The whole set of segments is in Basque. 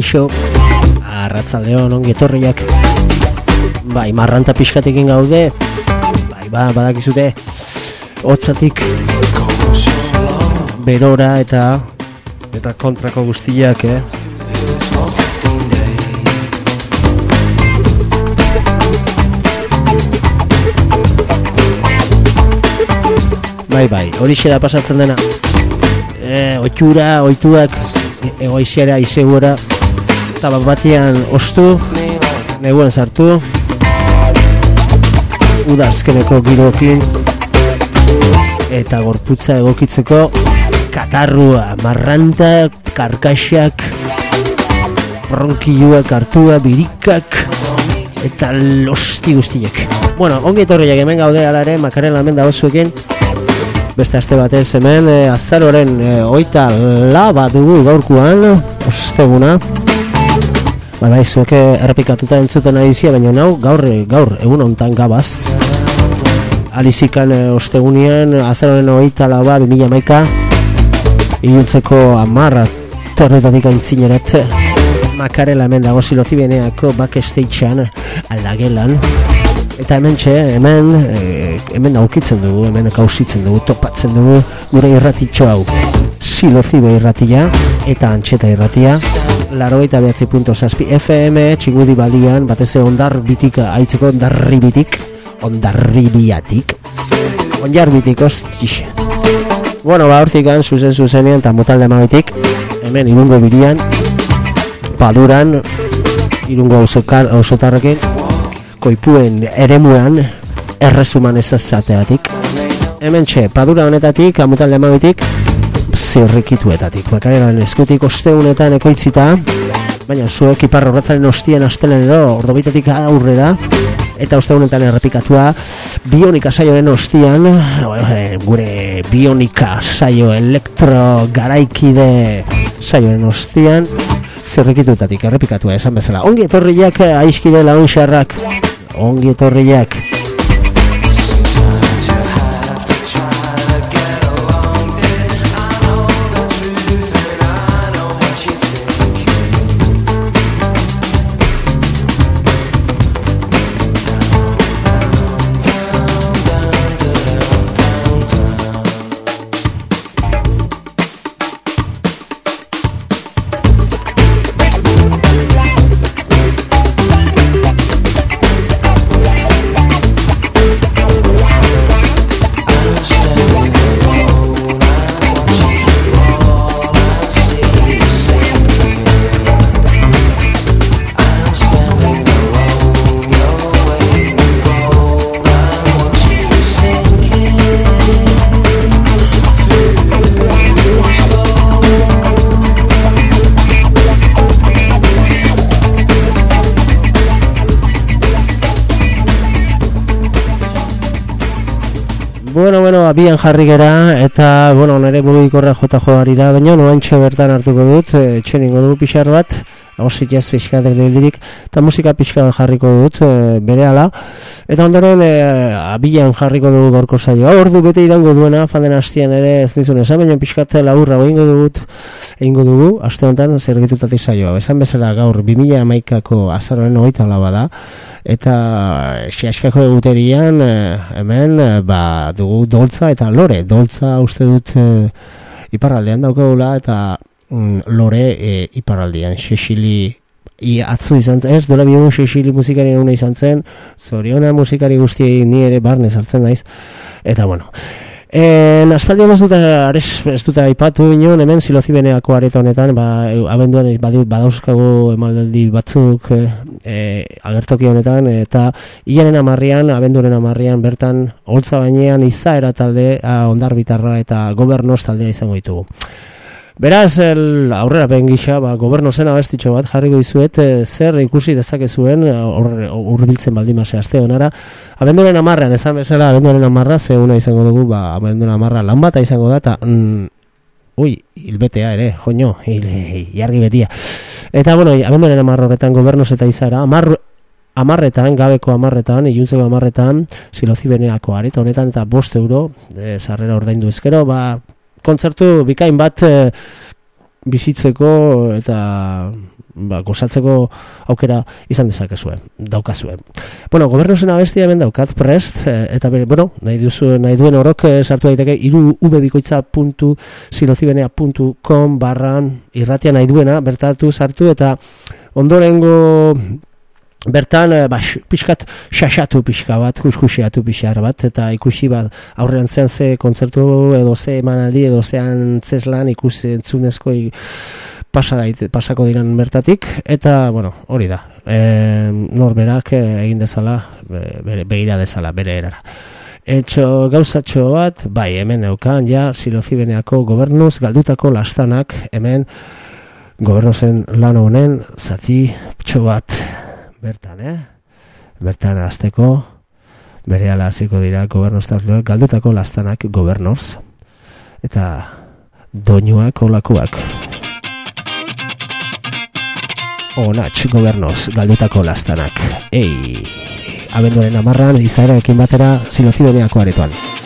Kaixo. Arratzaldeon, ongi etorriak. Bai, marranta pixkatekin gaude. Bai, ba, badakizute Otzatik Berora eta Eta kontrako guztiak, eh? Bai, bai, hori da pasatzen dena. E, Oitura, oituak Egoiziara, izegura Eta bat batian ostu Neguen sartu. Udazkeneko girokin Eta gorputza egokitzeko Katarrua, marranta, karkaxak Bronkiluak, hartua, birikak Eta losti guztiek Bueno, ongi etorriak hemen gaude alare Makaren lamen da osuekin beste aste batez hemen e, azaroren e, oita laba dugu gaurkuan osteguna Ba, bai, zueke errepikatuta entzuten nahi zia, baina nau gaur, gaur egun ontan gabaz Alizikan e, ostegunian azaroren oita laba 2000 maika Iluntzeko amarra torretatik aintzineret Makarela hemen dago silozibeneako backstagean aldagelan Eta hemen txe, hemen, hemen aurkitzen dugu, hemen kausitzen dugu, topatzen dugu gure irratitxo hau. Silozibe irratia eta antxeta irratia. Laro eta behatzi punto zazpi FM, txingudi balian, batez ondar bitik, haitzeko ondarri bitik, ondarri biatik. Onjar bitik, ostix. Bueno, ba, hortik zuzen zuzenean, eta motalde amabitik, hemen irungo birian, paduran, irungo osotarrekin, koipuen eremuan erresuman ezazateatik. Hemen txe, padura honetatik, amutalde amabitik, zirrikituetatik. Bakareran eskutik osteunetan ekoitzita, baina zuek ipar horretzaren ostien astelen ero, ordobitetik aurrera, eta osteunetan errepikatua, bionika saioen ostian, gure bionika saio elektro garaikide saioen ostian, zirrikituetatik errepikatua esan bezala. Ongi etorriak aiskide laun xarrak, ongi etorriak. Bueno, bueno, abian jarri gera eta, bueno, nire mugikorra jota joari da, baina noantxe bertan hartuko dut, e, txeningo dugu pixar bat, agosik ez pixka lirik, eta musika pixka jarriko dut, e, bere ala, eta ondoren e, abian jarriko dugu gorko zaio. Hor du bete irango duena, fanden hastian ere ez nizun esan, baina pixkat laburra egingo dugut, egingo dugu, aste honetan zer gitutatik zaioa. Esan bezala gaur, 2000 amaikako azaroen hogeita laba da, eta xeaskako eguterian eh, hemen eh, ba, dugu doltza eta lore. Doltza uste dut e, iparraldean daukagula eta mm, lore e, iparraldean. Xexili I atzu izan zen, ez, dola biogun xexili musikari eguna izan zen, zoriona musikari guzti ni ere barnez hartzen naiz, eta bueno, E, Naspaldi ez dut ez dut aipatu inoen hemen silozibeneako areta honetan ba, abenduan badauzkagu emaldi batzuk e, agertoki honetan eta ianen amarrian, abenduren amarrian bertan holtza bainean izaera talde bitarra eta gobernoz taldea izango ditugu Beraz, el, aurrera gisa, ba, goberno zen abestitxo bat, jarriko dizuet, e, zer ikusi dezakezuen, urbiltzen baldin mase aste honara. Abenduaren amarrean, ezan bezala, abenduaren amarra, ze una izango dugu, ba, abenduaren amarra lan bat izango da, eta, mm, ui, hilbetea ere, joño, hil, jargi betia. Eta, bueno, abenduaren amarra horretan, gobernoz eta izara, amar, amarretan, gabeko amarretan, iluntzeko amarretan, silozibeneako areta honetan, eta bost euro, e, zarrera ordaindu ezkero, ba, kontzertu bikain bat e, bizitzeko eta ba, gozatzeko aukera izan dezakezue, daukazue. Bueno, gobernozen abestia hemen daukat prest, e, eta bere, bueno, nahi, duzu, nahi duen horok e, sartu daiteke iru ubebikoitza.silozibenea.com barran irratia nahi duena, bertatu sartu, eta ondorengo bertan e, ba, pixkat xaxatu pixka bat, kuskusiatu pixar bat, eta ikusi bat aurrean zen ze kontzertu edo ze emanaldi edo ze antzeslan ikusi entzunezko pasa dait, pasako diren mertatik eta bueno, hori da. E, norberak egin dezala, bere, begira dezala, bere erara. Etxo gauzatxo bat, bai, hemen eukan, ja, silozibeneako gobernuz, galdutako lastanak, hemen, gobernuzen lan honen, zati, txo bat, bertan, eh? Bertan, azteko, bere hasiko dira, gobernuz, galdutako lastanak, gobernuz, eta doinuak olakoak. Onatx gobernoz galdutako lastanak. Ei, abenduaren amarran, izaerarekin batera, silozibeneako aretoan.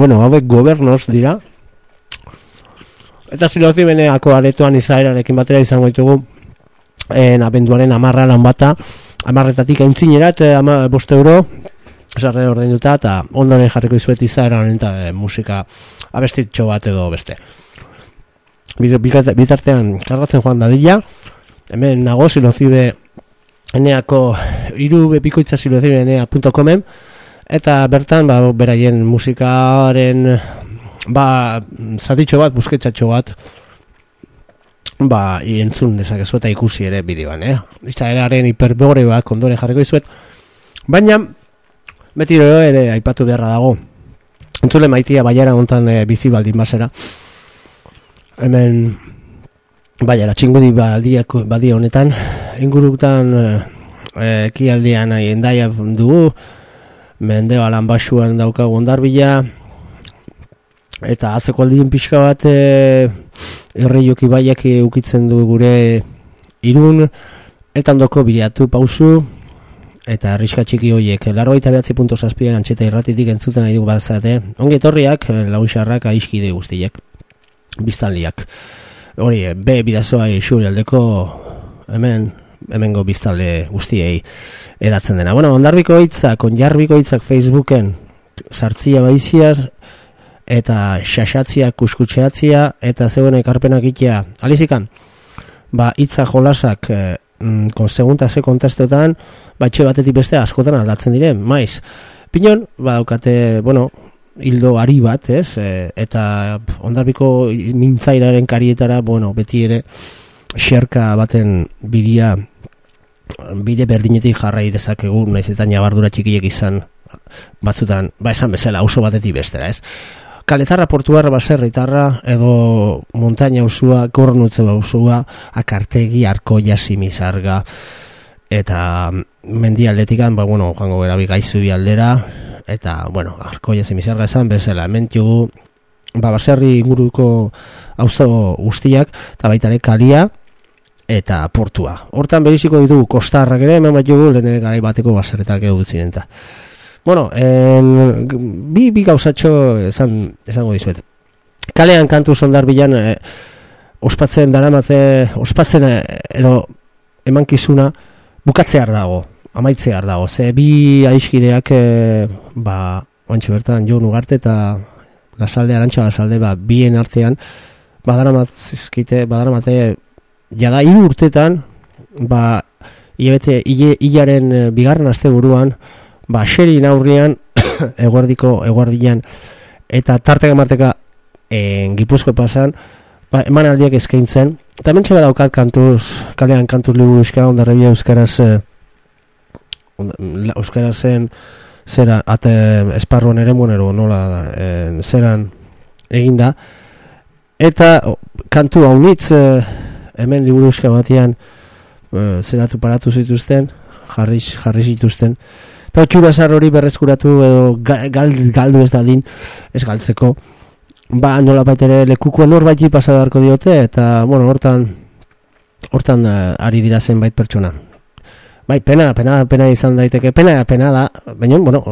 Bueno, hauek gobernos dira. Eta zilozi beneako aretoan izaerarekin batera izango ditugu en abenduaren amarra lan bata, amarretatik aintzinerat, eh, ama, boste euro, esarre ordein duta, eta ondoren jarriko izuet izaeraren eta e, musika abestitxo bat edo beste. Bitartean kargatzen joan dadila, hemen nago zilozibe eneako irubepikoitza zilozibe enea.comen, eta bertan ba, beraien musikaren ba zatitxo bat busketsatxo bat ba, entzun dezakezu eta ikusi ere bideoan, eh? Izaeraren hiperboreoak ondore jarriko izuet. Baina, beti ere aipatu beharra dago. Entzule maitia baiara ontan e, bizi baldin basera. Hemen, baiara, txingudi baldiak, badia honetan, ingurutan e, ekialdean nahi endaia dugu, mende balan basuan daukagu ondarbila, eta atzeko aldien pixka bat e, erre joki baiak ukitzen du gure irun. Eta ondoko bilatu pausu. Eta arriska txiki horiek laro eta behatzi punto zazpian antxeta irratitik entzuten nahi dugu bazate. Ongi etorriak lausarrak aiskide guztiak biztanliak. Hori be bidazoa isuri aldeko hemen hemengo biztale guztiei edatzen dena. Bueno, ondarbiko hitzak, onjarbiko hitzak Facebooken sartzia baiziaz, eta xaxatzia, kuskutxeatzia, eta zeuen ekarpenak ikia. Alizikan, ba, itza jolasak, e, mm, segunta ze kontestotan, ba, etxe batetik beste askotan aldatzen diren, maiz. Pinon, ba, daukate, bueno, hildo ari bat, ez, e, eta ondarbiko mintzairaren karietara, bueno, beti ere, xerka baten bidia, bide berdinetik jarrai dezakegu, naiz eta nabardura txikiek izan, batzutan, ba esan bezala, oso batetik bestera, ez? Kaletarra portuar baserritarra edo montaña usua, gornutze usua, akartegi, arkoia, simizarga, eta mendialdetikan, ba, bueno, joango gara bi gaizu bi aldera, eta, bueno, arkoia, simizarga esan, bezala, mentugu, ba, baserri inguruko auzo guztiak, eta baitare kalia, eta portua. Hortan beriziko ditu kostarrak ere, hemen bat jugu, lehen garai bateko baserretak edo dutzen Bueno, en, bi, bi gauzatxo esan, esango dizuet. Kalean kantu sondar bilan eh, ospatzen daramate, ospatzen eh, ero emankizuna bukatzear dago, amaitzear dago. Ze bi aiskideak, eh, ba, oantxe bertan, jo nugarte eta lasalde, arantxa lasalde, ba, bien artean, badaramatzizkite, badaramate, jada hiru urtetan, ba, hilabete, hilaren eh, bigarren aste buruan, ba, xeri naurrian, eguardiko, eguardian, eta tarteka marteka en gipuzko pasan, ba, eman aldiak eskaintzen, eta mentxe daukat kantuz, kalean kantuz libu euskara, ondarrebia euskaraz, eh, euskarazen, zera, ate esparruan ere monero, nola, eh, zeran eginda, eta kantu haunitz, eh, hemen liburu euskara batian, eh, zeratu paratu zituzten, jarriz, jarriz zituzten, eta otxura hori berrezkuratu edo galdu ez dadin ez galtzeko. Ba nola baitere lekuko norbaiti pasadarko diote eta bueno hortan hortan uh, ari dira zenbait pertsona. Bai pena pena pena izan daiteke pena pena da baina bueno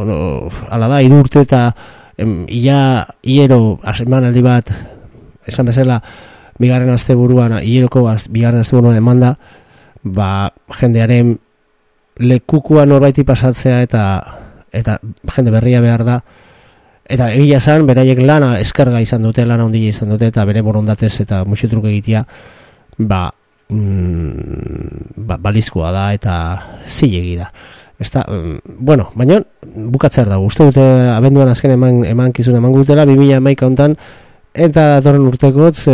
hala da hiru urte eta em, ia hiero asemanaldi bat esan bezala bigarren asteburuan hieroko bigarren asteburuan emanda ba jendearen lekukua norbaiti pasatzea eta eta jende berria behar da. Eta egia esan beraiek lana eskarga izan dute lana ondile izan dute eta bere borondatez eta musutruk egitea ba, mm, ba balizkoa da eta zilegi da. Esta, mm, bueno, baina bukatzer dago, uste dute abenduan azken eman, eman kizun eman gutela, 2000 maika hontan, eta datorren urtekotz,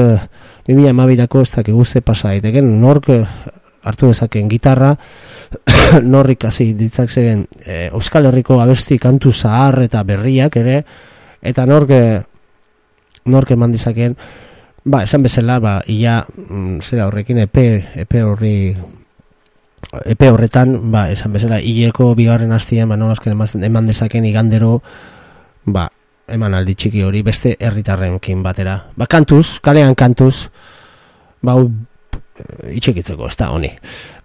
2000 amabirako ez dakik guzti pasa daiteken, nork hartu dezaken gitarra, norrik hasi ditzak zegen e, Euskal Herriko abesti kantu zahar eta berriak ere, eta nork, nork eman dizaken, ba, esan bezala, ba, ia, mm, zera horrekin, epe, epe horri, epe horretan, ba, esan bezala, hileko bigarren hastian, ba, nolazken eman dezaken igandero, eman aldi txiki hori, beste herritarrenkin batera. Ba, kantuz, kalean kantuz, ba, Eh, itxekitzeko, ez da, honi.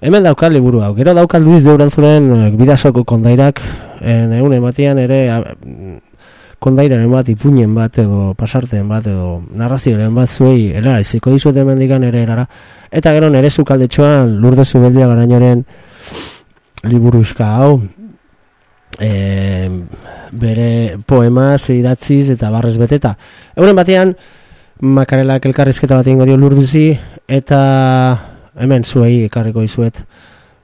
Hemen daukal liburu hau, gero daukal Luis de Urantzuren eh, bidasoko kondairak, egun ematean ere kondairaren bat, ipuñen bat, edo pasarten bat, edo narrazioaren bat zuei, era, iziko dizuet hemen digan ere erara. Eta gero nere zukaldetxoan, lurde zubeldia garainoren liburuzka hau, e, bere poemaz idatziz eta barrez beteta. Egunen batean, makarelak elkarrizketa bat ingo dio lurduzi, eta hemen zuei ekarriko izuet.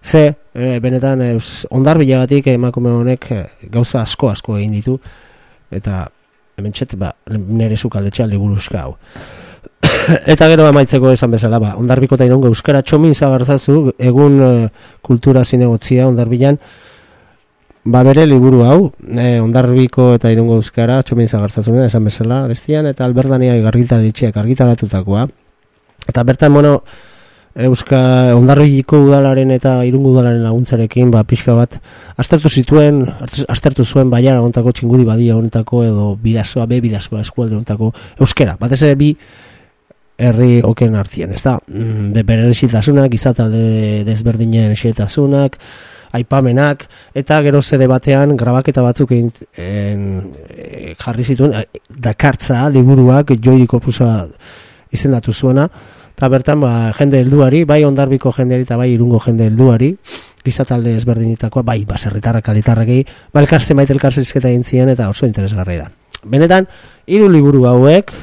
Ze, e, benetan, e, ondar bilagatik emakume honek e, gauza asko asko egin ditu, eta hemen txet, ba, nire zukaldetxean liburuzka hau. eta gero amaitzeko esan bezala, ba, ondarbiko eta euskara txomin zagarzazu, egun uh, kultura zinegotzia ondarbilan, ba bere liburu hau, e, ondarbiko eta irongo euskara txomin zagarzazunen esan bezala, arestian, eta alberdania gargita ditxeak argitaratutakoa. Eta bertan, bueno, Euska Ondarriko udalaren eta Irungo udalaren laguntzarekin ba pixka bat aztertu zituen aztertu zuen baiara hontako txingudi badia hontako edo bidasoa be bidasoa eskualde hontako euskera batez ere bi herri oken hartzien ezta mm, de berezitasunak izatalde desberdinen xetasunak aipamenak eta gero zede batean grabaketa batzuk egin e, jarri zituen dakartza liburuak joidiko pusa izendatu zuena eta bertan ba, jende helduari, bai ondarbiko jendeari eta bai irungo jende helduari, gizatalde ezberdinitakoa, bai baserritarra kalitarrakei, ba elkarze maite elkarze izketa egin eta oso interesgarri da. Benetan, hiru liburu hauek,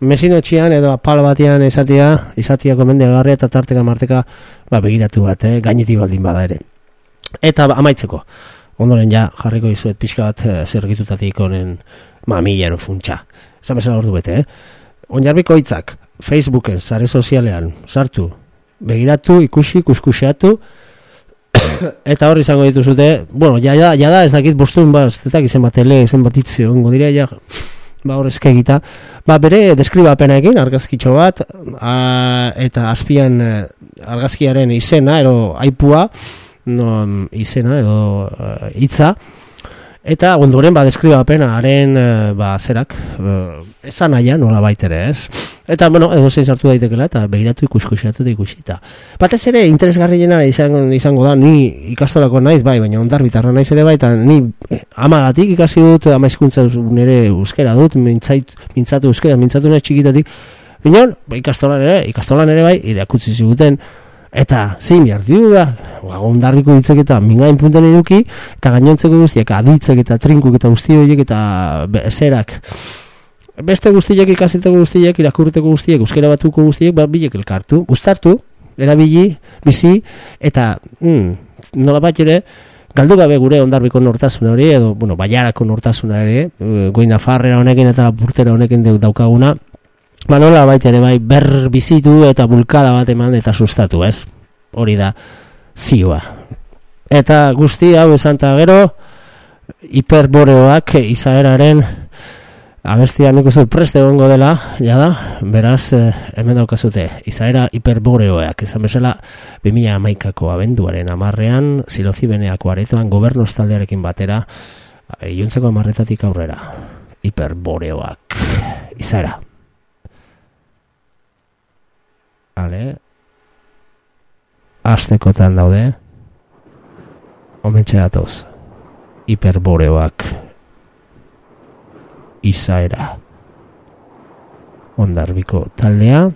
mesinotxian edo apal batean izatia, izatia komendegarria eta tarteka marteka ba, begiratu bat, eh, gaineti baldin bada ere. Eta amaitzeko, ondoren ja jarriko izuet pixka bat eh, zergitutatik honen mamilero funtsa. Zan bezala ordu bete, eh? Onjarbiko hitzak, Facebooken, sare sozialean, sartu, begiratu, ikusi, kuskusiatu, eta hor izango dituzute, bueno, ja, ja, ja da, ez dakit bostun, ba, ez dakit zen bat tele, zen bat itzio, ongo dira, ja, ba, hor eskegita, ba, bere deskribapena egin, argazkitxo bat, a, eta azpian eh, argazkiaren izena, ero aipua, no, izena, edo uh, hitza, Eta ondoren ba deskriba pena haren e, ba zerak e, esan naia nola baitere, ez? Eta bueno, edo zein sartu daitekela eta begiratu ikuskusiatu da ikusita. Batez ere interesgarriena izango izango da ni ikastolako naiz bai, baina ondarbitarra naiz ere bai eta ni eh, amagatik ikasi dut ama hizkuntza nere euskera dut, mintzait mintzatu euskera, mintzatu naiz txikitatik. Binon, ba, ikastolan ere, ikastolan ere bai, irakutsi ziguten, Eta, zin behar diu da, ba, ondarriko ditzek eta mingain punten eduki, eta gainontzeko guztiak aditzek eta trinkuk eta guzti horiek eta bezerak. Beste guztiak ikasiteko guztiak, irakurriteko guztiak, euskera batuko guztiak, ba, bilek elkartu, gustartu, erabili, bizi, eta mm, nola bat ere, galdu gabe gure ondarbiko nortasuna hori, edo, bueno, baiarako nortasuna ere, eh, goina farrera honekin eta lapurtera honekin daukaguna, ba nola baita ere bai ber bizitu eta bulkada bat eman eta sustatu, ez? Hori da zioa. Eta guzti hau esan gero hiperboreoak izaeraren abestia nik uste preste egongo dela, ja da, beraz, eh, hemen daukazute, izaera hiperboreoak, izan bezala, 2000 amaikako abenduaren amarrean, silozibeneako aretoan, gobernoz taldearekin batera, iuntzeko amarretatik aurrera, hiperboreoak, izaera. Ale. Aztekotan daude. Omentxe datoz. Hiperboreoak. Izaera. Ondarbiko taldea.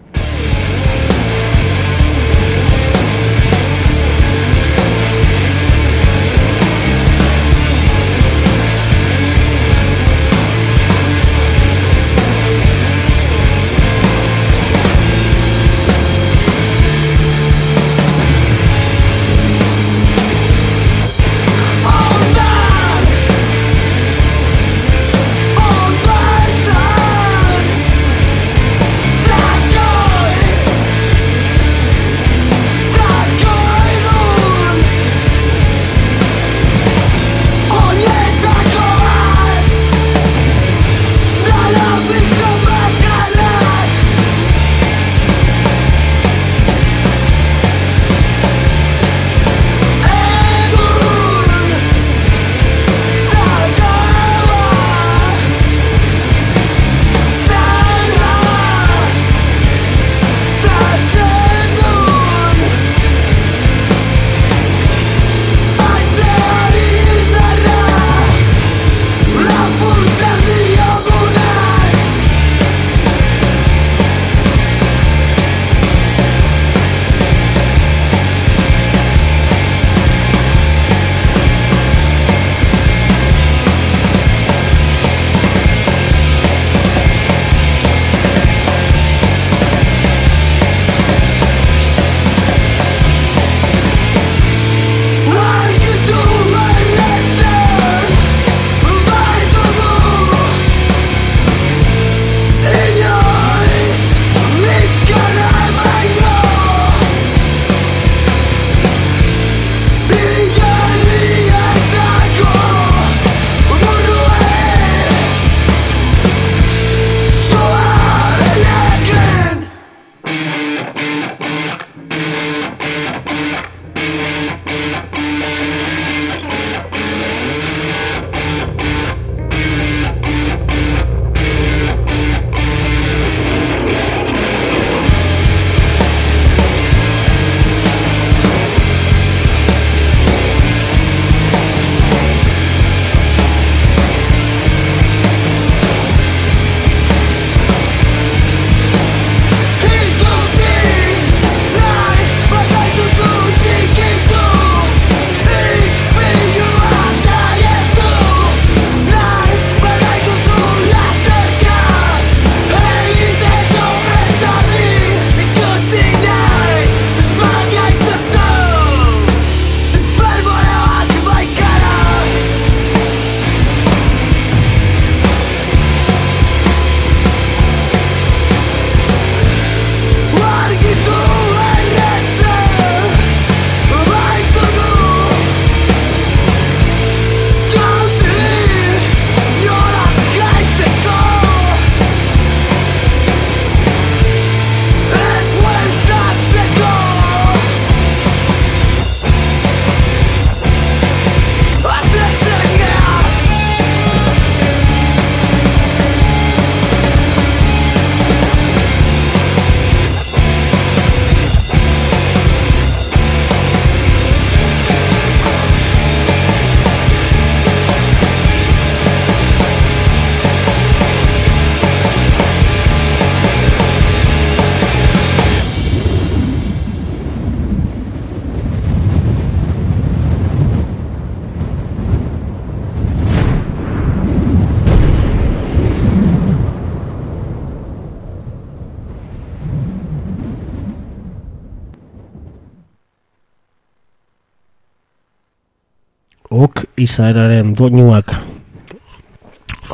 Ok izaeraren doinuak.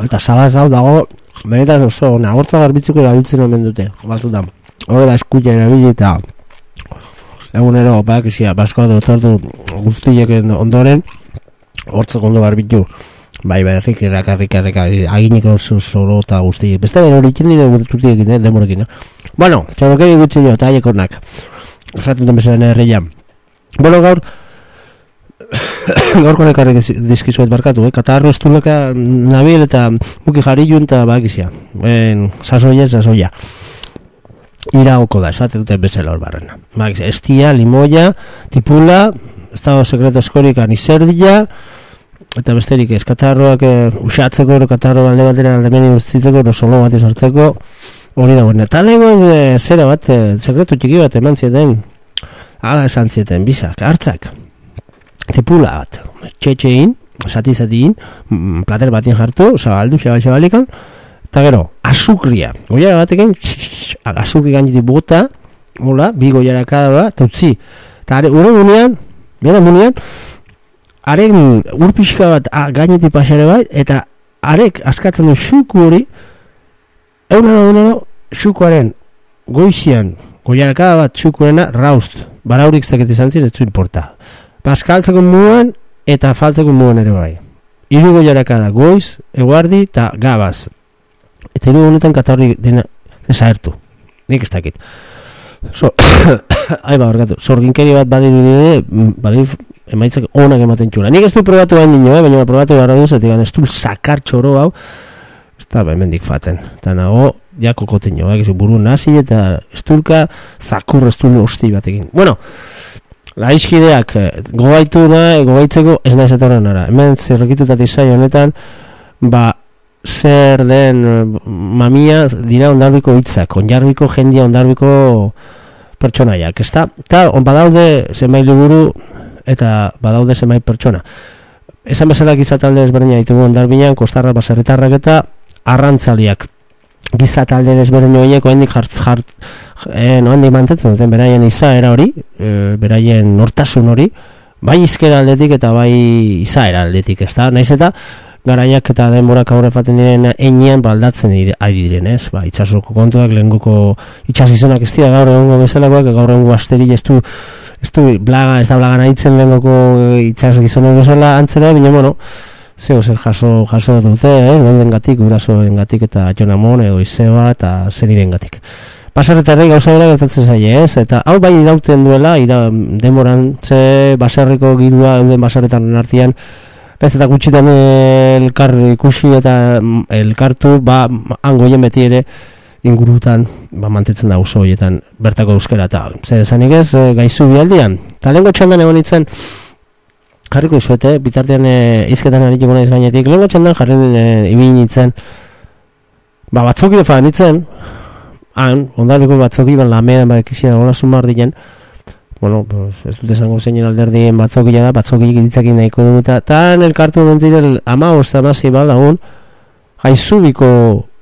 Eta zabak hau dago benetan oso nagortza garbitzuko erabiltzen omen dute da hori da eskutia erabili eta egunero bak izia baskoa dotartu guztieken ondoren hortzak ondo garbitu. Bai bai errik errak errik errik agineko zoro eta guztiek. Beste bero hori txendire bertutiek eh, demorekin eh? bueno, txabokeri gutxi dio eta aiekornak esaten den bezaren herrian. Bueno gaur gaurko nekarrik dizkizuet barkatu, eh? Katarro estuleka nabil eta muki jarri junta bakizia. En, sasoia, sasoia. Iraoko da, esate dute bezala hor barrena. Bakizia, estia, limoia, tipula, estado sekreto eskorikan izerdia, eta besterik ez, katarroak eh, usatzeko, katarro balde batera alemeni ustitzeko, ero solo bat izartzeko, hori da buena. Eta eh, zera bat, eh, sekretu txiki bat eman zieten, ala esan zieten, bizak, hartzak, tipula bat, txetxein, zati zatiin, mm, plater batien jartu, zabaldu, zabal, zabalikan, eta gero, azukria, goiara batekin, azukri gainiti bota, hola, bi goiara kada, eta utzi, eta are, ure munean, bera munean, haren urpixka bat a, gaineti pasare bai, eta arek askatzen du xuku hori, egunero, egunero, xukuaren goizian, goiara bat xukuena, raust, baraurik zaket izan ez du importa. Paskaltzeko muan eta faltzeko muan ere bai. Irugo jaraka da goiz, eguardi eta gabaz. Eta irugo honetan katarri dena desaertu. Nik ez dakit. So, Ai ba, orgatu. Zorginkeri bat badiru dire, badiru emaitzak onak ematen txura. Nik ez du probatu hain dino, eh? baina probatu gara duz, eta ez du sakar txoro hau, ez da bemendik faten. Eta nago, jako koten jo, buru nazi eta estulka, zakur estulu hosti batekin. Bueno, Laizkideak eh, gogaitu nahi, gogaitzeko ez nahi zetorren ara. Hemen zerrekitutat izai honetan, ba, zer den eh, mamia dira ondarbiko hitzak, onjarbiko jendia ondarbiko pertsonaiak, ezta? Eta on badaude zenbait liburu eta badaude zenbait pertsona. Esan bezala gizatalde ezberdina ditugu ondarbinean, kostarra baserritarrak eta arrantzaliak gizatalde ezberdin horiek oendik jart, jart, e, no handi mantetzen duten beraien izaera hori, e, beraien nortasun hori, bai izkera aldetik eta bai izaera aldetik, ez da, naiz eta garaiak eta denborak aurre faten diren einean baldatzen ari diren, ez? Ba, itxasoko kontuak, lehenguko itxasizonak ez dira gaur egongo bezalakoak, gaur egongo asteri ez du, ez du, blaga, ez da blaga nahitzen lehenguko itxasizonak bezala antzera, baina, bueno, zeo zer jaso, jaso dute, ez? Benden gatik, urasoen gatik eta jonamon edo izeba eta zer gatik baserritarrei gauza dira gertatzen zaie, ez? Eta hau bai irauten duela, ira, demoran ze baserriko girua euden baserretan artean, ez eta gutxitan elkar ikusi eta elkartu, ba, angoien beti ere ingurutan, ba, mantetzen da oso horietan bertako euskera, eta zer esanik ez, e, gaizu bialdian. Eta lehenko txandan egon itzen, jarriko izuete, bitartean e, izketan harituko naiz gainetik, lehenko txandan jarri e, ibin itzen, ba, batzuk fa nitzen, han, ondarbeko batzoki, ban lamean, ba, ekizia, hola sumar diren, bueno, pues, ez dut esango zeinen alderdien batzokila da, batzoki ditzakin nahiko dugu, eta tan elkartu dontzirel ama osta mazi ba, lagun, haizubiko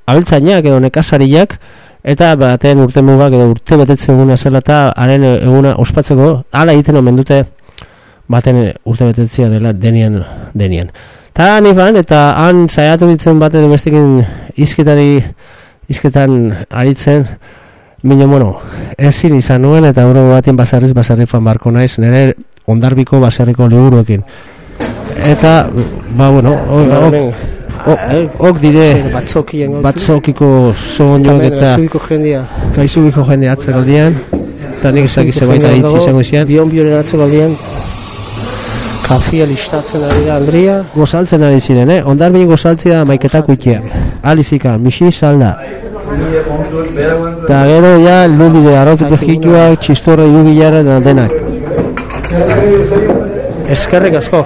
abiltzainak edo nekasariak, eta baten urte mugak edo urte betetzen eguna zela, eta haren eguna ospatzeko, ala egiten omen dute, baten urte betetzea dela denien, denien. Ta nifan, eta han zaiatu bitzen bat edo bestekin izketari, izketan aritzen, Mino, bueno, ezin izan nuen eta euro batien basarriz basarri fan barko naiz, nire ondarbiko basarriko liburuekin. Eta, ba, bueno, ok dire batzokiko zoon joak eta gaizubiko jendea atzeko aldean, eta nik ezak izan baita hitz izango izan. Bion bioren atzeko kafia listatzen ari da, Andrea. Gozaltzen ari ziren, eh? Ondarbin gozaltzea maiketak uitea. Alizika, misi salda. Eta gero ja, lubi de arroz behitua, txistorra irubi jara da denak. Eskerrik asko.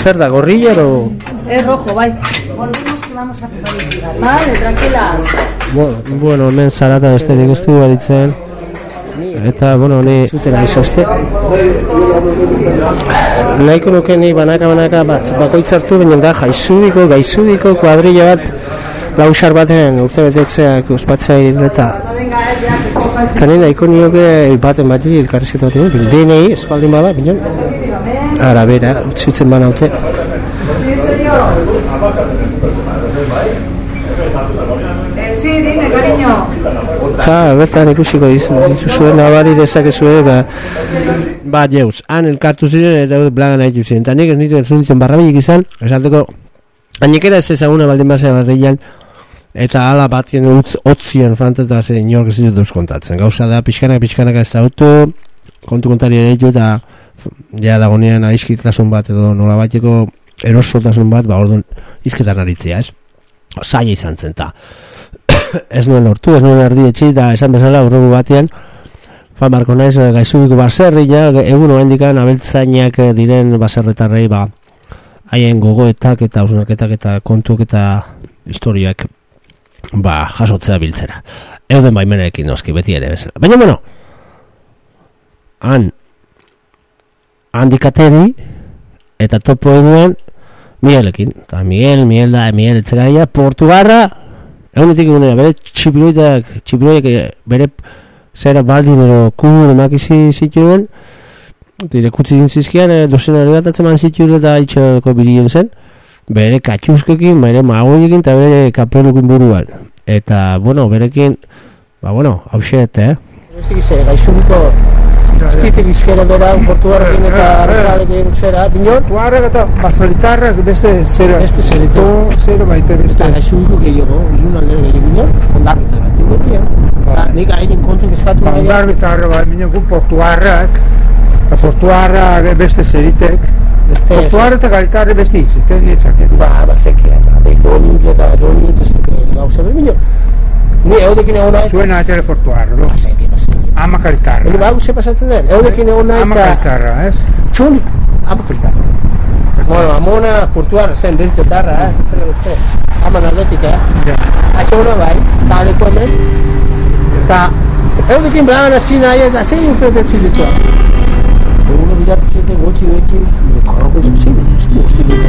Zer da, gorrilla o...? Es rojo, bai. Vale, tranquilas. Bueno, bueno, hemen zarata beste digustu baritzen. Eta, bueno, ni... Zutera izazte. Nahiko nuke ni banaka banaka bat bakoitzartu, baina da jaizubiko, gaizubiko kuadrilla bat lausar baten urte betetzeak ospatzea eta eta nire nahiko nioke baten bati elkarrizketa bat egin, dinei espaldin bada, bineon arabera, utzitzen dime, cariño. Eta bertan ikusiko dizu- dituzue nabari dezakezue ba, ba jeuz, han elkartu ziren eta blagan nahi ziren. Eta nik ez nitu ez dituen barrabilik izan esateko hainekera ez ezaguna baldin basea barrian eta ala batien utz, otzien franteta ze inork ez ditut kontatzen gauza da pixkanak pixkanak ez zautu kontu kontari ere eta ja dagonean aizkitasun bat edo nola bateko erosotasun bat ba orduan izketan aritzea ez? Zaila izan zen ta. Ez nuen lortu, ez nuen erdi etxi eta esan bezala urrugu batean fan barko naiz eh, gaizubiko baserri ja, egun oendikan abeltzainak eh, diren baserretarrei ba haien gogoetak eta ausnarketak eta kontuk eta historiak ba jasotzea biltzera. Euden baimenekin noski beti ere bezala. Baina bueno han handikateri eta topo eduen Miguelekin, eta Miguel, Miguel da, Miguel etxegaria, Portugarra, egunetik egunera, bere txipiroitak, txipiroiak eh, bere zera baldin edo kubun emakizi zituen, dire kutsi zintzizkian, e, dozena bat atzeman zituen eta itxoko birien zen, bere katxuzkekin, bere magoiekin eta bere kapelukin buruan. Eta, bueno, berekin, ba, bueno, hauset, eh? Beste gize, gaizuriko Estitik izkera bera, portugarrekin eta arratzalekin zera, binon, Kuarrak eta basalitarrak beste zera. Beste zerito. To zera baita eta beste. gaizuriko gehiago, ilun alde gehiago binon, ondarrita bat egoria. Eta nik hainin kontu eskatu nahi, Bandar bitarra bai, gu portuarrak. Eta portuarrak beste zeritek. beste Portuarra eta galitarra beste iziten nitzake. Ba, ba, zekia, ba, behin eta dut gauza ber, binon. Ni eudekin egon nahi, Zuen atere portuarra, lo. ba, zekia, ba. Ama Hori galitarra. ba, ze pasatzen den, eudekin egon nahi Ama eta galitarra, ez? txundi, apakalita. Bueno, amona portuar zen bezito darra, eh, zela uste, aman aldetik, eh. Ja. Atxe hona bai, taleko hemen, eta eudekin blagan hasi nahi eta zein upetetzi ditua. Bilatu zete goti beti, karroko zuzin, uste dut.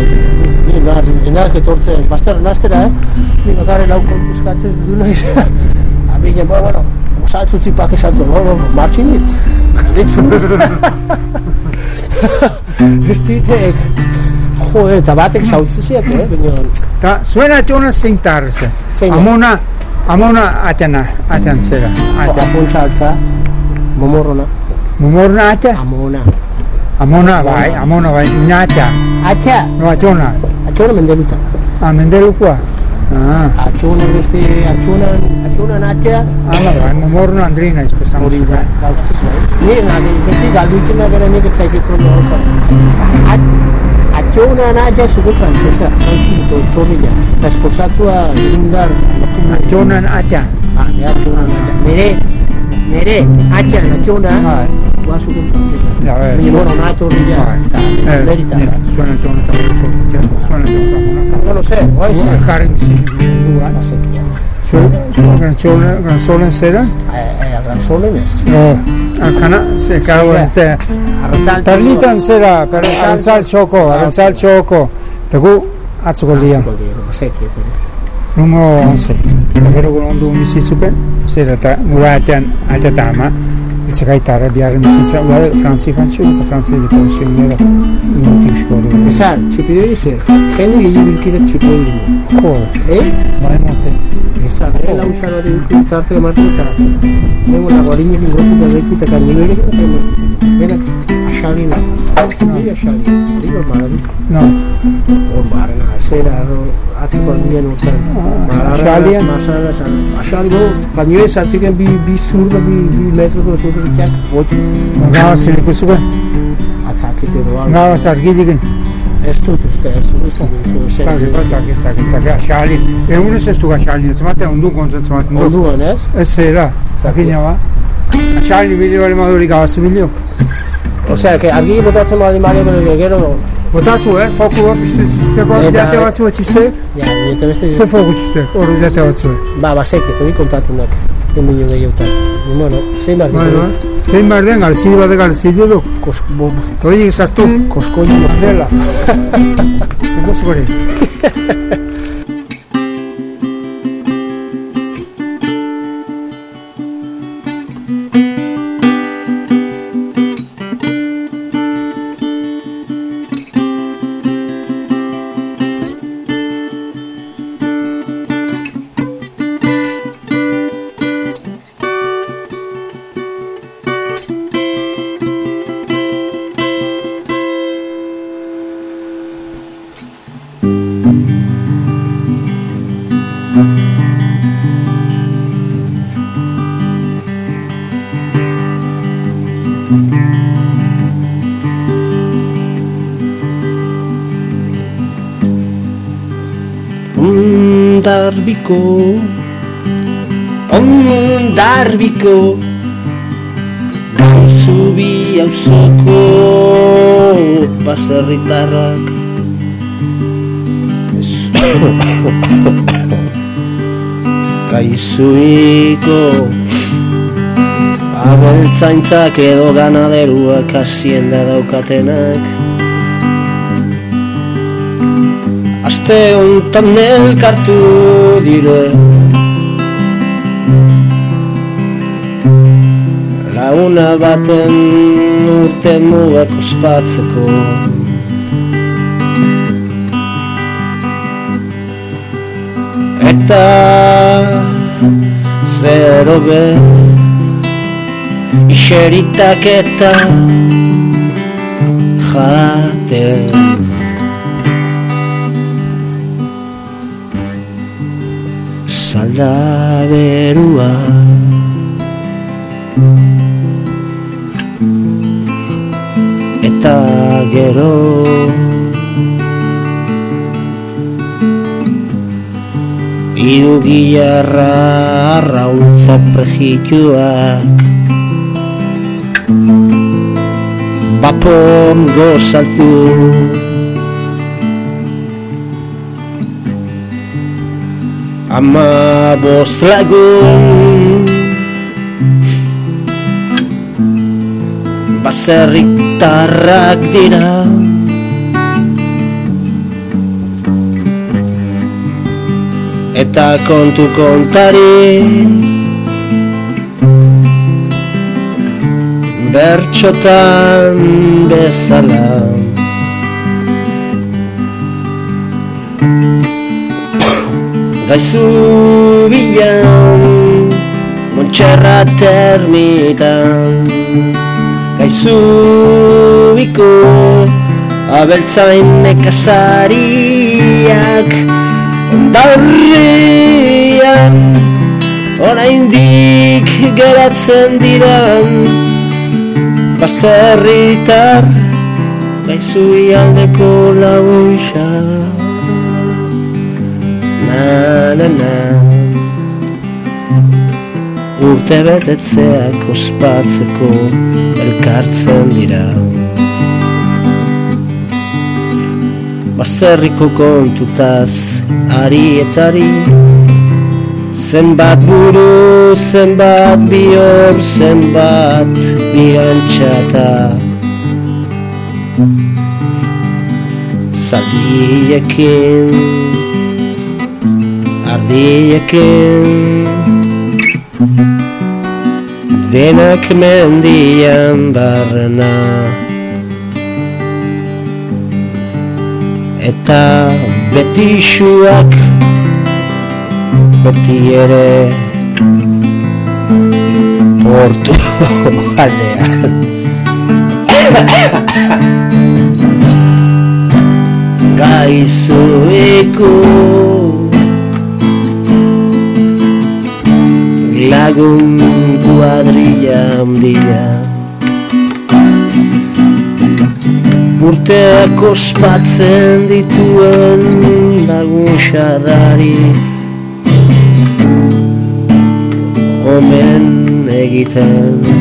Ni nar, enak etortzen, baster nastera, eh? Ni bakarri lau kontuzkatzez du naiz. Abine, bueno, bueno, osaltzu tipak esatu, no, no, martxin dit. Ditzu. Ez ditek, jode, eta batek zautziziak, eh, baina, Ta zuen atxona zein tarra zen. Zein da? Amona, amona atxana, atxan zera. Atxan. afuntza altza, momorrona, Mumorna atxa? amona. Amona bai, amona bai, inatxa. Atxa, No atxona. atxona mendeluta. Ah, mendelukua. Ah, Atxona beste, atxona, atxona atxa, ama bai, mumorna andrina izpesan. hori da, gauztiz bai. Ni, nade, beti galdu itxena gara nik etzaik ikon gauza. Atxona atxa zuko frantzesa, frantzito, torrilla, eta esposatua indar, emakume. Atxonan atxa. Ah, de atxona atxa. Nere, nere, atxa, atxona, Bai, Ba, zuko frantzesa. ja, bai. Baina, bueno, nahi torrilla, Bai. eta Eh, merita. ni- Zuen atxona eta zuen atxona. Bueno, ze, ze. Zuen jarri duan. Basekia. Zuen granzolen, granzolen zera. Eh, Arranzolen ez. No, alkana, se cago Zera. en te. Arrantzal. Perlitan zera, per arantzal txoko, arantzal txoko. Eta gu atzuko dia. Basekia, etorri. Numero 11. Gero gu ondu bizitzuken, zera eta gura atean, ateata ama. Itzakaitarra biharren bizitza, ua frantzi fantzu eta frantzi eta zuen nera. Minutik skoru. Esan, txipidoi ze, jende gehiago bilkidek txipidoi dugu. Jo, Eh? bai mote. Esan, ere lausa bat bilkidek tarte martu eta Nengo nago harinekin grotuta beti eta kaniberekin eta ematzitek. Denak, asalina. Ni asalina. Hori bat maraduk. No, Hor barrena, zera, atzeko aldien urtean. asalien? Masala, asali, bo, kanibere zatziken bi, bi zurda, bi, bi metroko zurda bitak, boti. gaua zer ikusuken, Atzakite doa. gaua zargidiken. Ez dut uste, ez dut uste, ez Zaki, zaki, zaki, zaki, asalin. Egunez ez du asalin, ez maten ondu kontzen maten du. Onduan, ez? Ez zera, zakina ba. Asalin bide bale madurik gabazu bilio. Osea, que argi botatzen baldin bale, bale, gero, Botatzu, eh, foku bat txisteko, Eta- jate batzu txistek, ja, eta beste, ze foku txistek, hori jate batzu. ba, basek, hori kontatu nak, emino gehiotan. Bueno, zein behar Bai, bai. Zein behar den, galzi bat galzi du. kos, bo, Hori sartu, koskoin dela. Ego zugori. Ondarbiko Ondarbiko Gaizubi hausoko Baserritarrak. Gaizubiko Abeltzaintzak edo ganaderuak hasienda daukatenak. Aste hontan elkartu dire. Launa baten urte mugak ospatzeko. Eta zero behar Ixeritak eta jate Salda berua. Eta gero. Iru gilarra arrauntza prejituak Bapon gozatu Ama bost lagun Baserritarrak dira. Eta kontu kontari bertxotan bezala. Gaizu bilan, montxerra termitan. Gaizu biko, abeltzain nekazariak Ondaurrian, oraindik geratzen diran baserritar Gaizu ialdeko laguntza Na na na. Urte betetzeak ospatzeko elkartzen dira. Baserriko kontutaz ari etari Zenbat buru, zenbat bihor, zenbat biantxata Zadiekin, ardiekin Denak mendian barrena Eta beti xuak beti ere portu aldean Gaizueko lagun kuadrilla handia. Urteak ospatzen dituen lagun xarrari omen egiten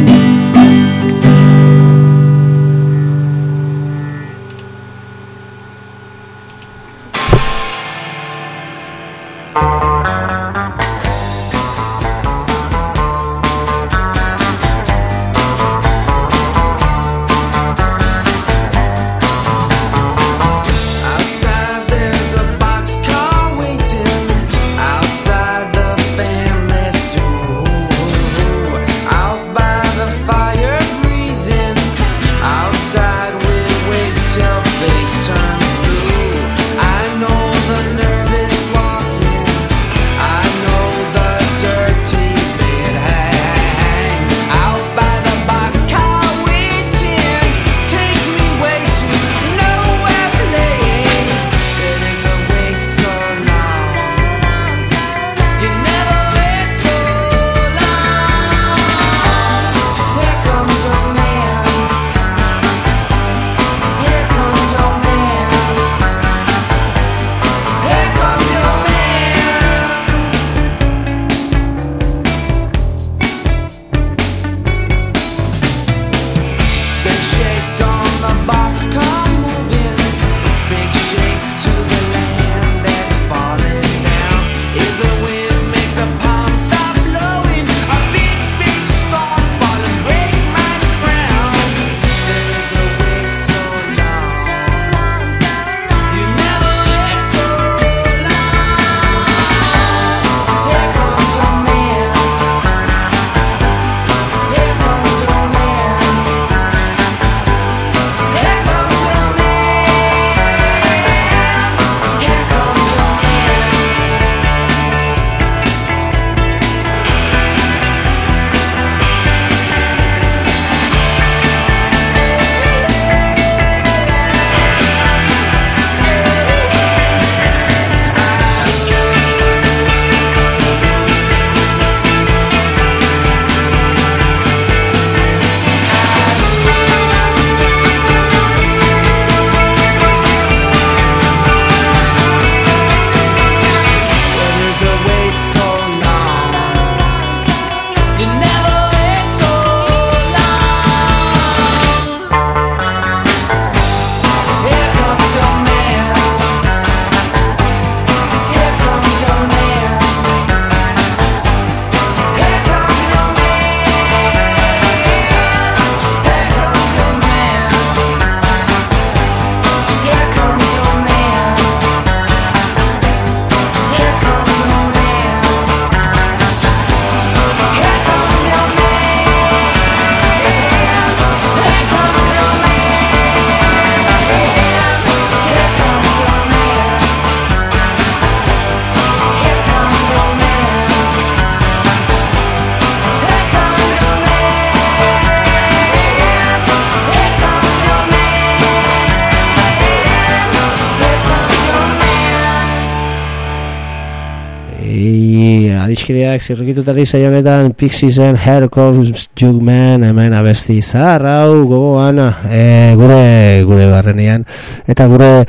adiskideak zirrikitutatik saionetan Pixiesen Hair Comes Jugman hemen abesti zahar hau gogoan e, gure gure barrenean eta gure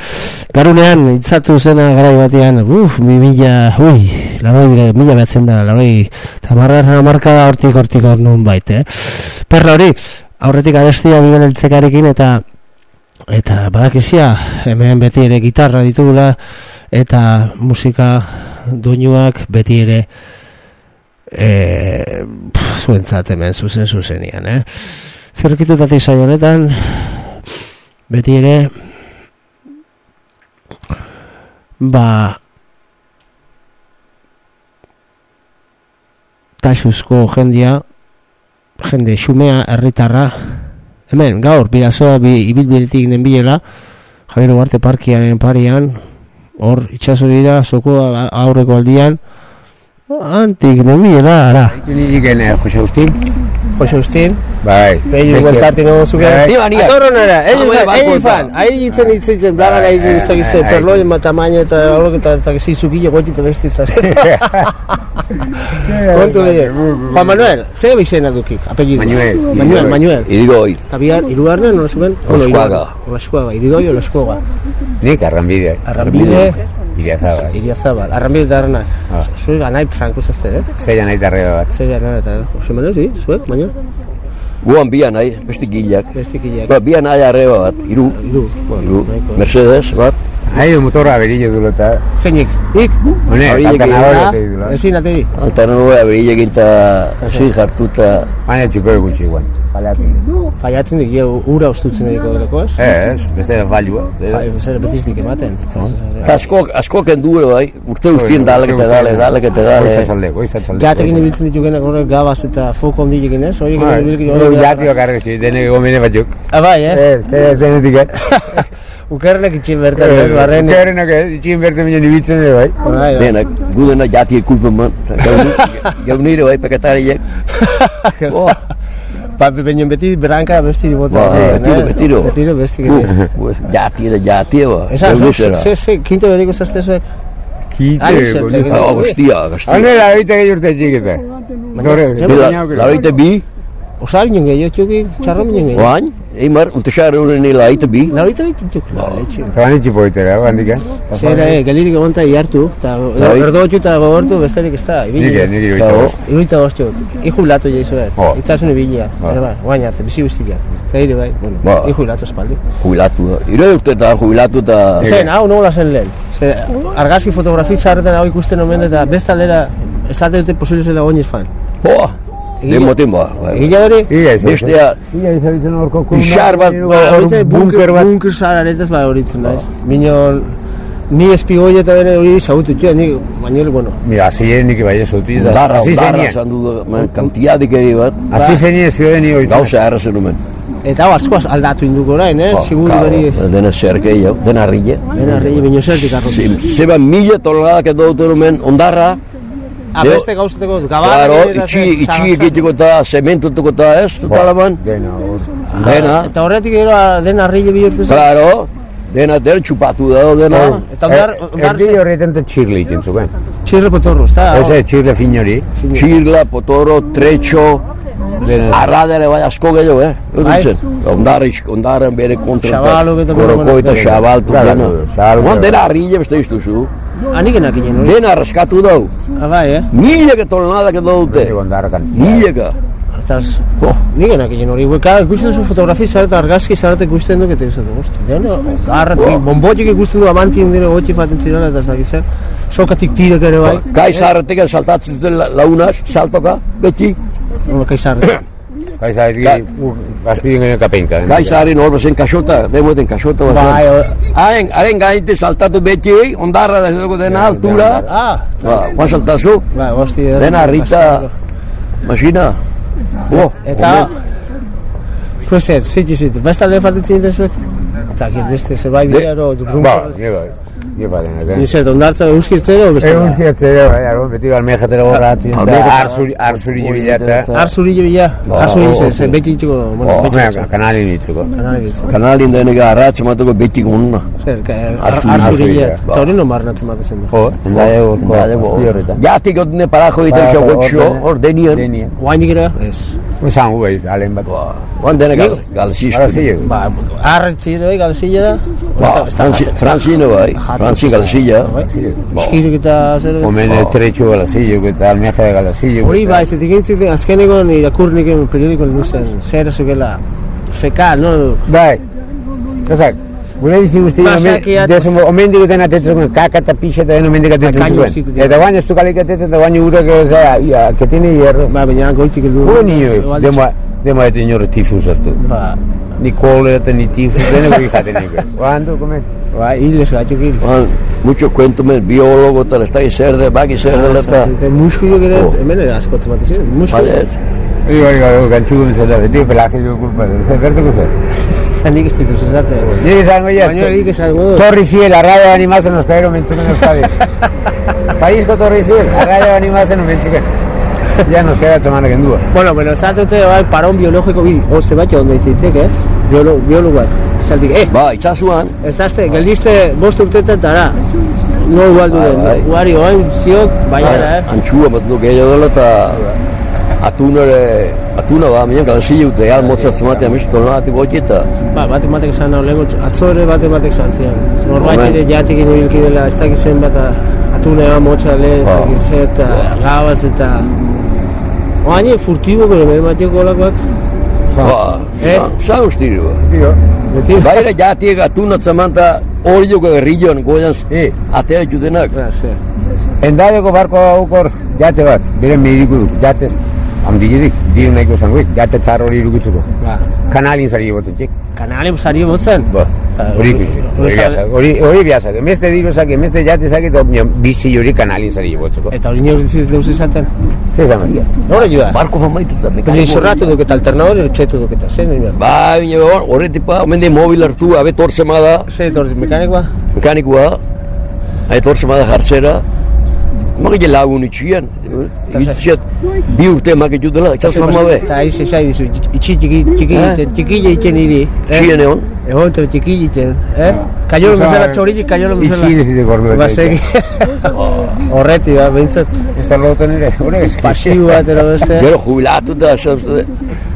garunean itzatu zena garai batean uf, mi mila ui, laroi, mila behatzen da laroi tamarra marka da hortik hortik hor nun baite eh? perra hori aurretik abestia bilen eltzekarekin eta eta badakizia hemen beti ere gitarra ditugula eta musika doinuak beti ere e, zuentzat hemen zuzen zuzenian eh? zerrikitutatik saio honetan beti ere ba taxuzko jendia jende xumea herritarra hemen gaur bidazoa bi, ibilbidetik nenbilela Javier Ugarte parkiaren parian hor itxaso dira sokoa aurreko aldian antik nenbilela ara Nik ene, Jose Agustín. Jose Agustín Bai. Behi bueltarte no zuke Bai. Iba Atoronara, Ah, bai, egin bai, egin bai. fan Ahi itzen itzen, blagan ahi Bai, ez dakiz bai, bai. Perloi, ma tamaina eta alok eta eta zizukile gotxi eta besti zaz Kontu de Juan Manuel, ze bizena dukik, apellido Manuel. Manuel, Manuel Irigoi, Eta bihar, irugarren, nola zuen? Olaskoaga. Olaskoaga, iridoi, Olaskoaga Nik arranbide. Arrambide, Iriazaba. Iriazabal, arrambide eta arrana Ah. Zuek anai franko zazte, eh? Zeia nahi tarreba bat. Zer gana eta Jose Manuel, zi, zuek, Manuel? guan bian nahi, beste gilak. Bestikileak Ba, bian nahi arreba bat, iru, Iru, bueno, iru. Mercedes bat, Nahi du motorra berillo dulo eta... Zeinik, ik? Hone, Hori kantan egia ahora Ah, te dulo. Ezin ateri eta nago abri eginta zi hartuta, Baina txupero gutxi guan. Faiatzen dik, jau, ura ustutzen ediko deleko, ez? Ez, beste da. Bai, zer betiznik ematen. eta askok, askok endure bai, urte guztien dalek eta dale, dalek eta dale. Goizatzalde, goizatzalde. Jatekin ibiltzen ditugenak horrek gabaz eta foko ondilekin, ez? Horiek Bai, ibilkin hori jati bakarrik zi, dene gomene batzuk. Ah, bai, eh? Ez, ez, denetik ez. Ukerrenek itxin bertan, eh? Barren. Ukerrenak ez, itxin berte minen ibiltzen ere bai. Bai, bai. Denak, gudena jati kulpen man, gaunire bai, pekatariek. Oh, Ba, beñon beti branka besti bota. Ba, eh, betiro, eh? betiro. Betiro besti. uh, jati da jati ba, Esa, ze, ze, kinte beriko zazte zuek? Kite. Ah, guztia, guztia. Hane, la horita gehi urte txikita. Tore, Laroite bi, Osa binen gehiago, txuki, txarro binen gehiago. oain, eimar, untexar euren nila aite bi. Laurita bitin txuk, la leche. Zaban itxi poitera, handik, eh? Zera, eh, galirik iartu, eta Bai. erdotxu eta gogortu besterik ez da. Nik, nik iruita. Claro. Iruita bostio, ijubilatu jaizu behar, Oh. itxasun ibilia, Oh. bai, guain arte, bizi guztia. Zaire bai, bueno, Ba. ijubilatu espaldi. Jubilatu da. Ire urtetan jubilatu eta... Den moten ba. Egile hori, Ia, ez. Bestea, Ia, izabitzen horko Pixar bat, ba, horitzen bunker, bat. bunker zara aretaz ba horitzen da ez. Minon, ni espigoi eta bere hori zagutu txua, ni, baina, bueno, Mira, así es nik bai ez uti. darra, Así darra zenien. esan du, man, kantiadik eri bat. Así zenien ez fio ni hoy. Gauza erra zen omen. eta hau asko aldatu induko orain, eh, seguru beri, Dena zerke jau, dena rille. dena rei, baino zertik arrotu. Zeba mila toneladak edo duten omen ondarra, Ah, Deo- beste gauzateko, gabar, Claro, itxi, itxi egiteko eta zementutuko eta ez, totalaman. Dena, hor. Dena, Eta horretik gero ah, dena rei bihurtu zen. claro, dena, dena txupatu da, dena. Eta ondar, ondar, Erdi horretan te txirle egiten zuen. txirre potorro? Ez ez txirle fin hori. Txirla, potoro, tretxo, arradere bai asko gehiago, eh? Bai. Dutzen, ondara, ondaren bere kontra. Eta Koroko eta xabaltu dena. dena arrille beste iztuzu. Anikenak inen hori. Dena raskatu dau. Bai, eh? Milaka toneladak edo dute. Milaka. Eta Oh, Nigenak egin hori, Ka, ikusten duzu fotografi zareta, argazki zareta ikusten duk, eta ikusten du, osti, dena, garrat, bombotik ikusten du, amantien dire, gotxi faten zirela, eta ez dakiz zer, sokatik tirek ere bai, Kai zarretek saltatzen zuten la- launas, saltoka, beti. nola kaizarre. Kai zaitki, gaztien genen kapenka. Kai zarren hor bazen kasota, demoeten kasota Bai, bazen. o- Haren, haren gainte saltatu beti, ondarra da zego dena altura. ah, Ba, Juan saltazu, bai, osti, dena rita, masina. Oh, Eta, pues zer, ziti, ziti, besta alde faten zinten zuek? Eta, kien deste, zerbait De- bidea, ero, Ba, grunko, nego. Jepa denak, eh? Nizet, ondartza euskirtzero, beste Egun ziertzera, bai, aro, beti gorratu, eta Almejatera. arzuri, arzuri bilata. Arzuri bila, Ba, arzuri oh, ze, oh, ze oh. beti bueno, Oh, beti Baina, itxuko. kanalin itzuko. Kanale bitzen. Kanalin da enega arratz emateko beti gonna. Zer, ka- Arzuri- arzuri arzuri, bila, eta hori non barnatzen bat zen. Jo, endai egurko, horretan. Jatik otne parajo egiten xo gotxo, hor denien. Oain dikera? Ez. Usan gu behiz, alen bat. Oan dene gal, Ara galziztu. zilegu. Ba, arretzi bai, da. Ba, Frantzino bai, Frantzi galzilla. Eskirik eta zer ez. Omen Oh. trecho galazillo, eta almeja galazillo. Hori ba, ez etik den, azkeneko irakurnik periodiko luzen, zer ezukela, fekal, no? Bai, gazak, gure bizi guzti Basakiat, omen, omen diguten atetzen kaka eta pixa eta den omen digaten Kaino zuen. estitu, Eta baina ez du kalik atetzen, eta baina gure que, sea, ia, que tiene hierro. Ba, baina goitik eldu. Gure nio, demo, demo eta inorre tifus hartu. Ba, Ni kolera eta ni tifus, dene goi jaten nik. Oando, komen? ba, hiles gaitxok hil. Oan, mucho cuento men, biologo eta ez da izerde, baki zerde eta. Eta muskuio gero, Oh. hemen ere asko ematen ziren, Bale, muskuio. ez. Igo, igo, gantxugu bezala, beti pelaje dugu kulpa, zer bertuko zer. Nik ez dituz ezate. Nik esango ja, Baina nik esango du. Torri Fiel, arraio animazen nos caeron mentzuken Euskadi. Paizko Torri Fiel, arraio animazen nos mentzuken. Ja nos queda semana gendua. Bueno, bueno, esatute bai, paron biologiko bi, oze bat ondo ditik, ez? Biolo, biologoak. Zaltik, eh, Ba, itxasuan, ez dazte, geldiste bost urtetan tara. No igualdu Bai, den, bai. guari oain ziok, baina, eh? antxua bat du gehiago dela eta atunare, atuna ba, minan galzilla dute, al motzatzen batean bistu tonati goti eta Ba, bat ematek zan hau, lehenko, atzo ere bat ematek zan zian. Norbait ere jatik ino bilki dela, ez dakit zen bat, atunea motxale, ez Ba. dakit zer, eta gabaz eta... Oain, furtibo gero, mere matioko olakoak. ba, Eh? sa ustiri ba. Beti, Baira jatiek atuna zamanta hori joko herrion goian E, atera jutenak. ba, ze. endaieko barko aukor jate bat, bere mediku du, jatez, handigirik, diru nahiko zangoik, jate txar hori irukitzuko. Ba, Kanalin zari botetxik. kanale sari botzen. Ba, hori hori- ikusi, hori hori biazak, hori, hori emeste diru zaki, emeste jate zaki, eta baina bizi hori kanalin zari botzeko. Eta hori neuz diziz deuz izaten. Zer zan maria? Nora joa? Barko famaitu eta Pero izorratu duketa, alternador txetu duketa, zen, nire. Ba, bine hor, horre tipa, omen de mobil hartu, abe torzema da, Zer, torzi, mekanikoa? mekanikoa, abe torzema da jartzera, Magile lagun itxian, itxiat, bi urte emak dela, itxas fama be. Eta aiz esai dizu, itxi txiki, txiki, Eh? egiten, txiki egiten iri. Txien egon, Egon, eta txiki egiten, eh? Kaiolo Osa, bezala, txorik, kaiolo bezala. Itxi nezite gordu. Ba, segi. Horreti, ba, behintzat, Ez da loten ere, hori ez. pasiu bat, ero beste. gero jubilatu da,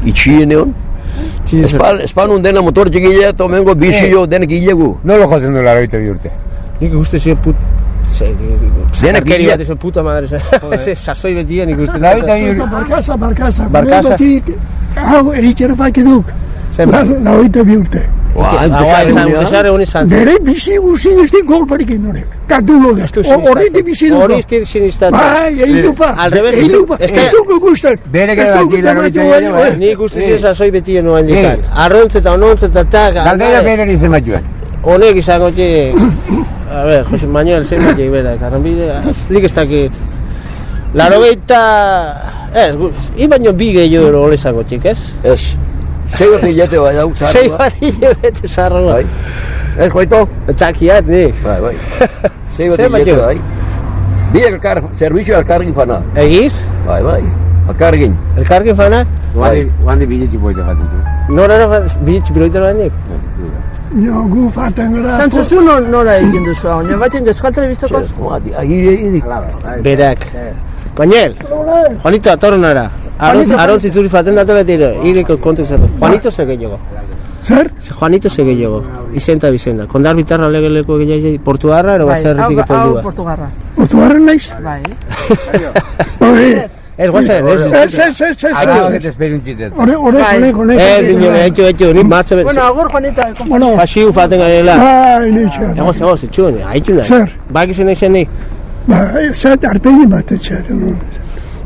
itxien egon. Espan, espan un dena motor txikile, eta omengo bizi jo denek hilegu. Nola jotzen du laroita bi urte. Nik uste zio put... Ze, Denak hila- bat ezen puta madre, ze, ze, sasoi beti nik uste. Laroita bi urte. Barkasa, barkasa. Barkasa. Hau egitera baki duk. Zenbat? Lauita bi urte. Izan, izan. Bere bizi guzti ez din golparik indorek. Katulo da. Horreti bizi duk. Hori izti sinistatzen. Bai, egin dupa. Al revés, Egin ez du- dupa. ez Ez dugu gustak. Bere Ez gara dugu baki laroita tamatu bi bai, urte. Nik uste zio sasoi beti noa indikan. Arrontz eta onontz eta tak. Galdera aldare. bere izan batuen. Honek izango txik... A ver, Jose Manuel, zein bat txik berak. Arranbide, nik ez dakit. Laro gehieta... Ez, i baino bi gehiago ole izango txik, ez? Ez, zei bat hilete bai, hau Sei zartu. bat hile bete zarro. Bai. Ez, joito? Txakiat, nik. Bai, bai. Zei bat bat hilete bai. Bi elkar, servizio elkargin fana. Egiz? Bai, bai. Elkargin. Elkarkin fana? Bai. Guandi biletxi boite jaten du. Nora era bitx biloita nik? Jo, gu faten gara. Zantzuzu no, nola egin duzu hau, nio batzen euskal telebistoko? Agire, idik. Berak. Bainel, Juanito, atornara. Arontz, arontz itzuri faten datu beti ere, ireko kontu zatu. Juanito ze gehiago. Zer? Ze Juanito ze gehiago. Izenta bizena. Kondar bitarra legeleko gehiago portuarra, ero Bai, baserritik hau, eta hau portugarra. Otuarren naiz? Bai. Ez, guazen, ez. Ez, ez, ez, ez. Que te espere un txitet. Hore, hore, hore, hore. Ez, dino, etxo, etxo, ni martxa bet. Bueno, agur Juanita. Bueno, Pasiu faten garela. bai, nitxe. Egoz, egoz, etxo, haitu nahi. Zer? Bak izan izan nik. Ba, zet, arpegi bat etxeaten.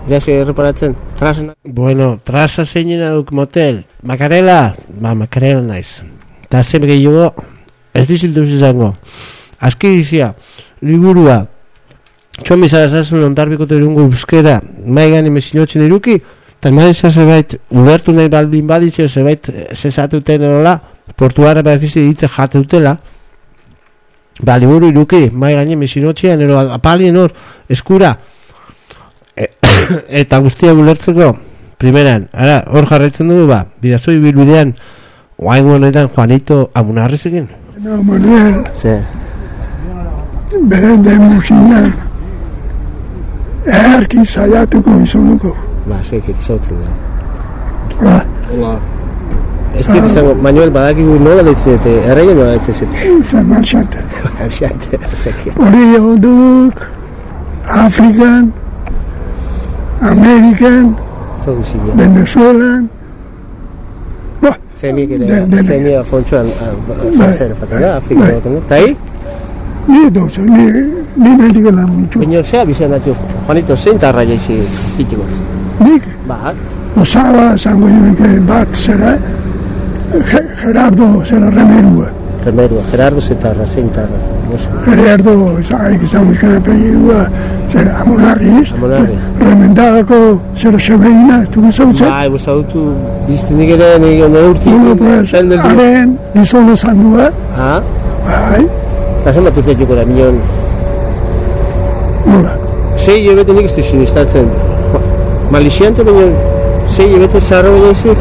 Ja se erreparatzen. Trasena. Bueno, trasa zeinena duk motel. Makarela? Ba, makarela naiz. Ta zer gehiago, ez dizildu izango. Aski dizia, liburua, txomi zara zazun ondarbiko terungo euskera, maigan emezinotzen iruki, eta maiza zebait, ubertu nahi baldin baditze, zebait, zezatuten erola, portuara badakizi ditze jate dutela, Ba, liburu iruki, mai gaine mesinotxean, ero apalien hor, eskura. E, eta guztia bulertzeko, primeran, ara, hor jarraitzen dugu, ba, bidazoi bilbidean, oain honetan Juanito Amunarrizekin. No, Manuel, Ze, beren den musinan, erki saiatuko izunuko. ba, zekit, zautzen da. Hola, Ez dit izango, Manuel, badakigu nola deitzen dute, erreien nola deitzen zuten. zen marxante. Xante, zekit. Hori onduk, Afrikan, Amerikan. Venezuelan, Zemik ere, zemia fontxoan, franzer, faten da, Afrika Bai. baten da. Ta hi, ni dozo, ni, ni mediko lan mitu. Baina zea bizan datu, Juanito, zein tarra jaizi hitiko. Nik, Ba, osaba zango joike bat zera, Ge- Gerardo zera remerua. remerua, Gerardo zetarra, zein tarra. Gerardo, zagarik izan buskan apelidua, zera Amonarriz, Amonarriz. remendadako zera Severina, ez dugu zautzen. Bai, bosta dutu, bizten nik ere, nik nire urti. Bueno, pues, Zain haren gizona zandua, Ha, bai, eta zen bat urtetiko da, minon. Nola, Sei hilabete nik ez du sinistatzen. Malixiante, baina sei hilabete zaharra baina izi.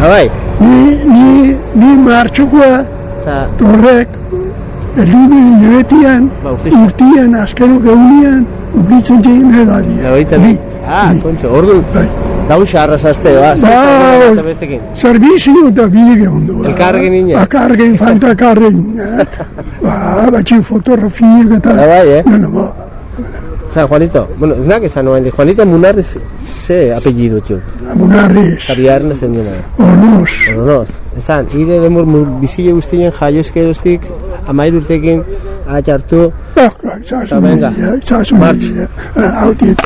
Ha, bai, ni, ni, ni martxokoa, eta, horrek, eludin hilabetian, ba, urtian, azkenok egunean, ublitzen egin edadia. Da baita. Ah, kontxo, ordu, Bai. daun xarra zazte, ba, Bai. zazte, bestekin. Servizio eta bide ondo. Elkargen ine. Elkargen falta kargen. Ba, batxi fotografia eta... Ah, bai, eh? No, no, ba. San Juanito, bueno, nak esan noen, de Juanito Munarriz, ze apellido txu. Amunarriz, Kariarna zen dena. onoz, Oronoz, esan, ire demor mu- bizile guztien jaioske doztik, amair urtekin, atxartu, Zazu venga. media, zazu March. media. Autiet,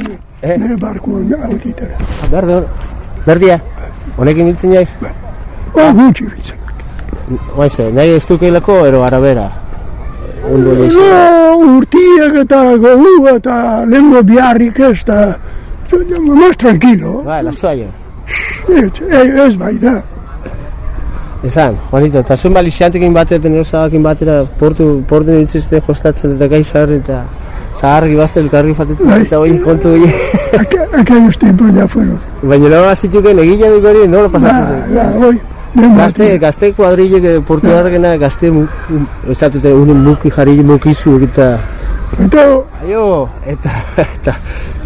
Eh? barkuan autietara. berde hor, berdia, honekin ditzen jaiz? Ba, gutxi bitzen. Oaize, nahi ez dukeilako, ero arabera. Ondo. No, urtiak eta gogu eta lengo biharrik ez da... Más tranquilo. Ba, lasoaio. Ez, ez, bai da. Esan, Juanito, eta zuen balixiantekin batera, tenero zabakin batera, portu, portu nintzizte jostatzen eta gai zaharri eta zaharri bazte elkarri fatetzen Bai. eta hori kontu hori. Aqu- Aquellos tiempos ya fueron. Baina nola bazituken egila duk hori, nola Ba, pasatzen zen? ba, hoy, den Gazte, gazte kuadrille que portu dargena, gazte, mu- mu- ez datute, unen muki jarri mukizu eta, Eta, aio, eta, eta,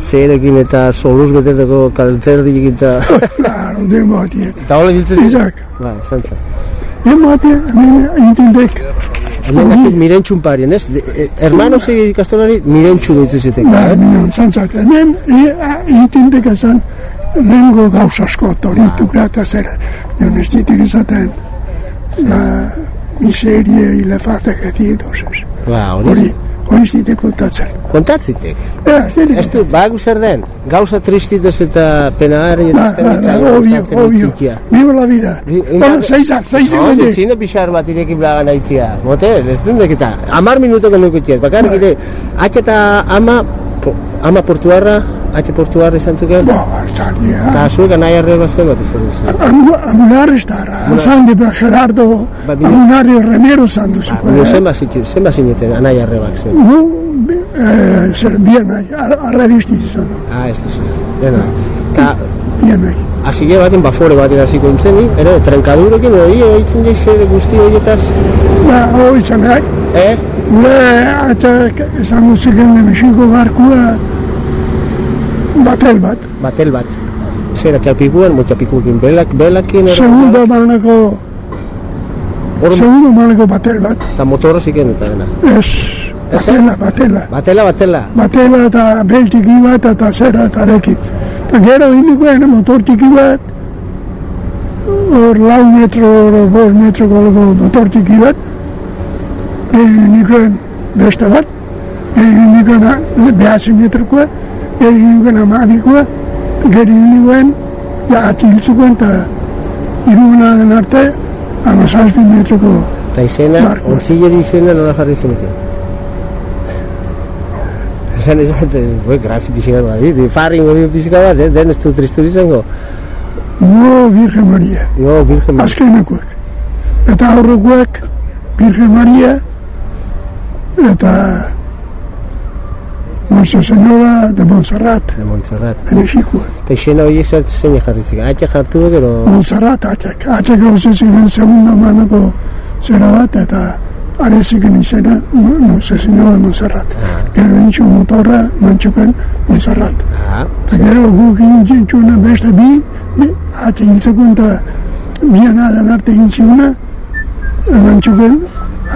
zerekin eta soluz beteteko kaltzerdik eta, claro, den batien. eta hola diltzen zen? Izak, Ba, zen. den batien, hemen intindek, Hemen gazte mirentxun parien, ez? Eh, Hermanos ikastolari mirentxu dutzu ziteko, ba, eh? minon, zantzak, hemen intindek esan, lehengo gauz asko toritu eta zera. Jo ez ditik esaten, la miseria y la falta que tiene, Ba, hori, hori, ez ditek kontatzen. kontatzitek. Ja, ez Ez du, bagu zer den, gauza tristitez eta penari eta Ba, ba, ba, obvio, obvio. itxikia. Viva la vida. Bi- Bueno, seizak, seizak No, bende. zitzine pixar bat irekin blagan aitzia. Mote, ez dundek eta, amar minuto genukutiet. Bakarrik ere, atxe eta ama, ama portuarra, atxe portuarra izan zuken, Bo, zardia. eta zuek anai arreba zen bat izan duzu. Amunar ez dara, Sandi ba Gerardo, Ba, Amunari Remero zandu zu. Baina zenba zitu, zenba zineten anai arrebak zuen. Gu, eh, zer, bienai, arrabistiz izan du, Ah, ez duzu. Dena. Eta, bienai. Asile baten, bafore baten hasiko nintzen, ere, trenkadurekin, hori, oitzen jaize guzti horietaz, Ba, hori izan gai, eh? gure atzak esango ziken de Mexiko barkua batel bat. Batel bat. Zera txapikuan, mo txapikuekin belak, belakin, Segundo maneko, Hor, segundo maneko batel bat. eta motorra ziken eta dena. Ez, batela, batela. Batela, batela. batela eta bel txiki bat eta zera eta rekin. Eta gero indikoen motor txiki bat, hor lau metro, hor bost metro koloko motor txiki bat, gero indikoen beste bat, gero indikoen behazi metrokoa, indikoen amabikoa, gero indikoen ja atiltzukoen eta iruguna den arte, amazazpi metroko Eta izena, ontzileri izena nola jarri zenuten. Esan esan, bue, grazi pixika bat, dit, farri ingo dio bat, eh? den ez du tristuri izango. no Virgen Maria. No, Virgen Maria. azkenekoak. Eta aurrekoak, Virgen Maria, eta Nuestra Señora de Montserrat, De Montserrat. de Mexikoa. Eta izena hori zein jarri ziren. Aita jartu gero... Montserrat, atxak, atxak gauze ziren segunda manako zera bat, eta areziken izena, Nuestra Señora de Montserrat. Gero intxu motorra, mantxuken Montserrat. Ah, Eta gero guk intxuna beste bi, bi atxe hiltzeko eta bian adan arte intxuna, mantxuken,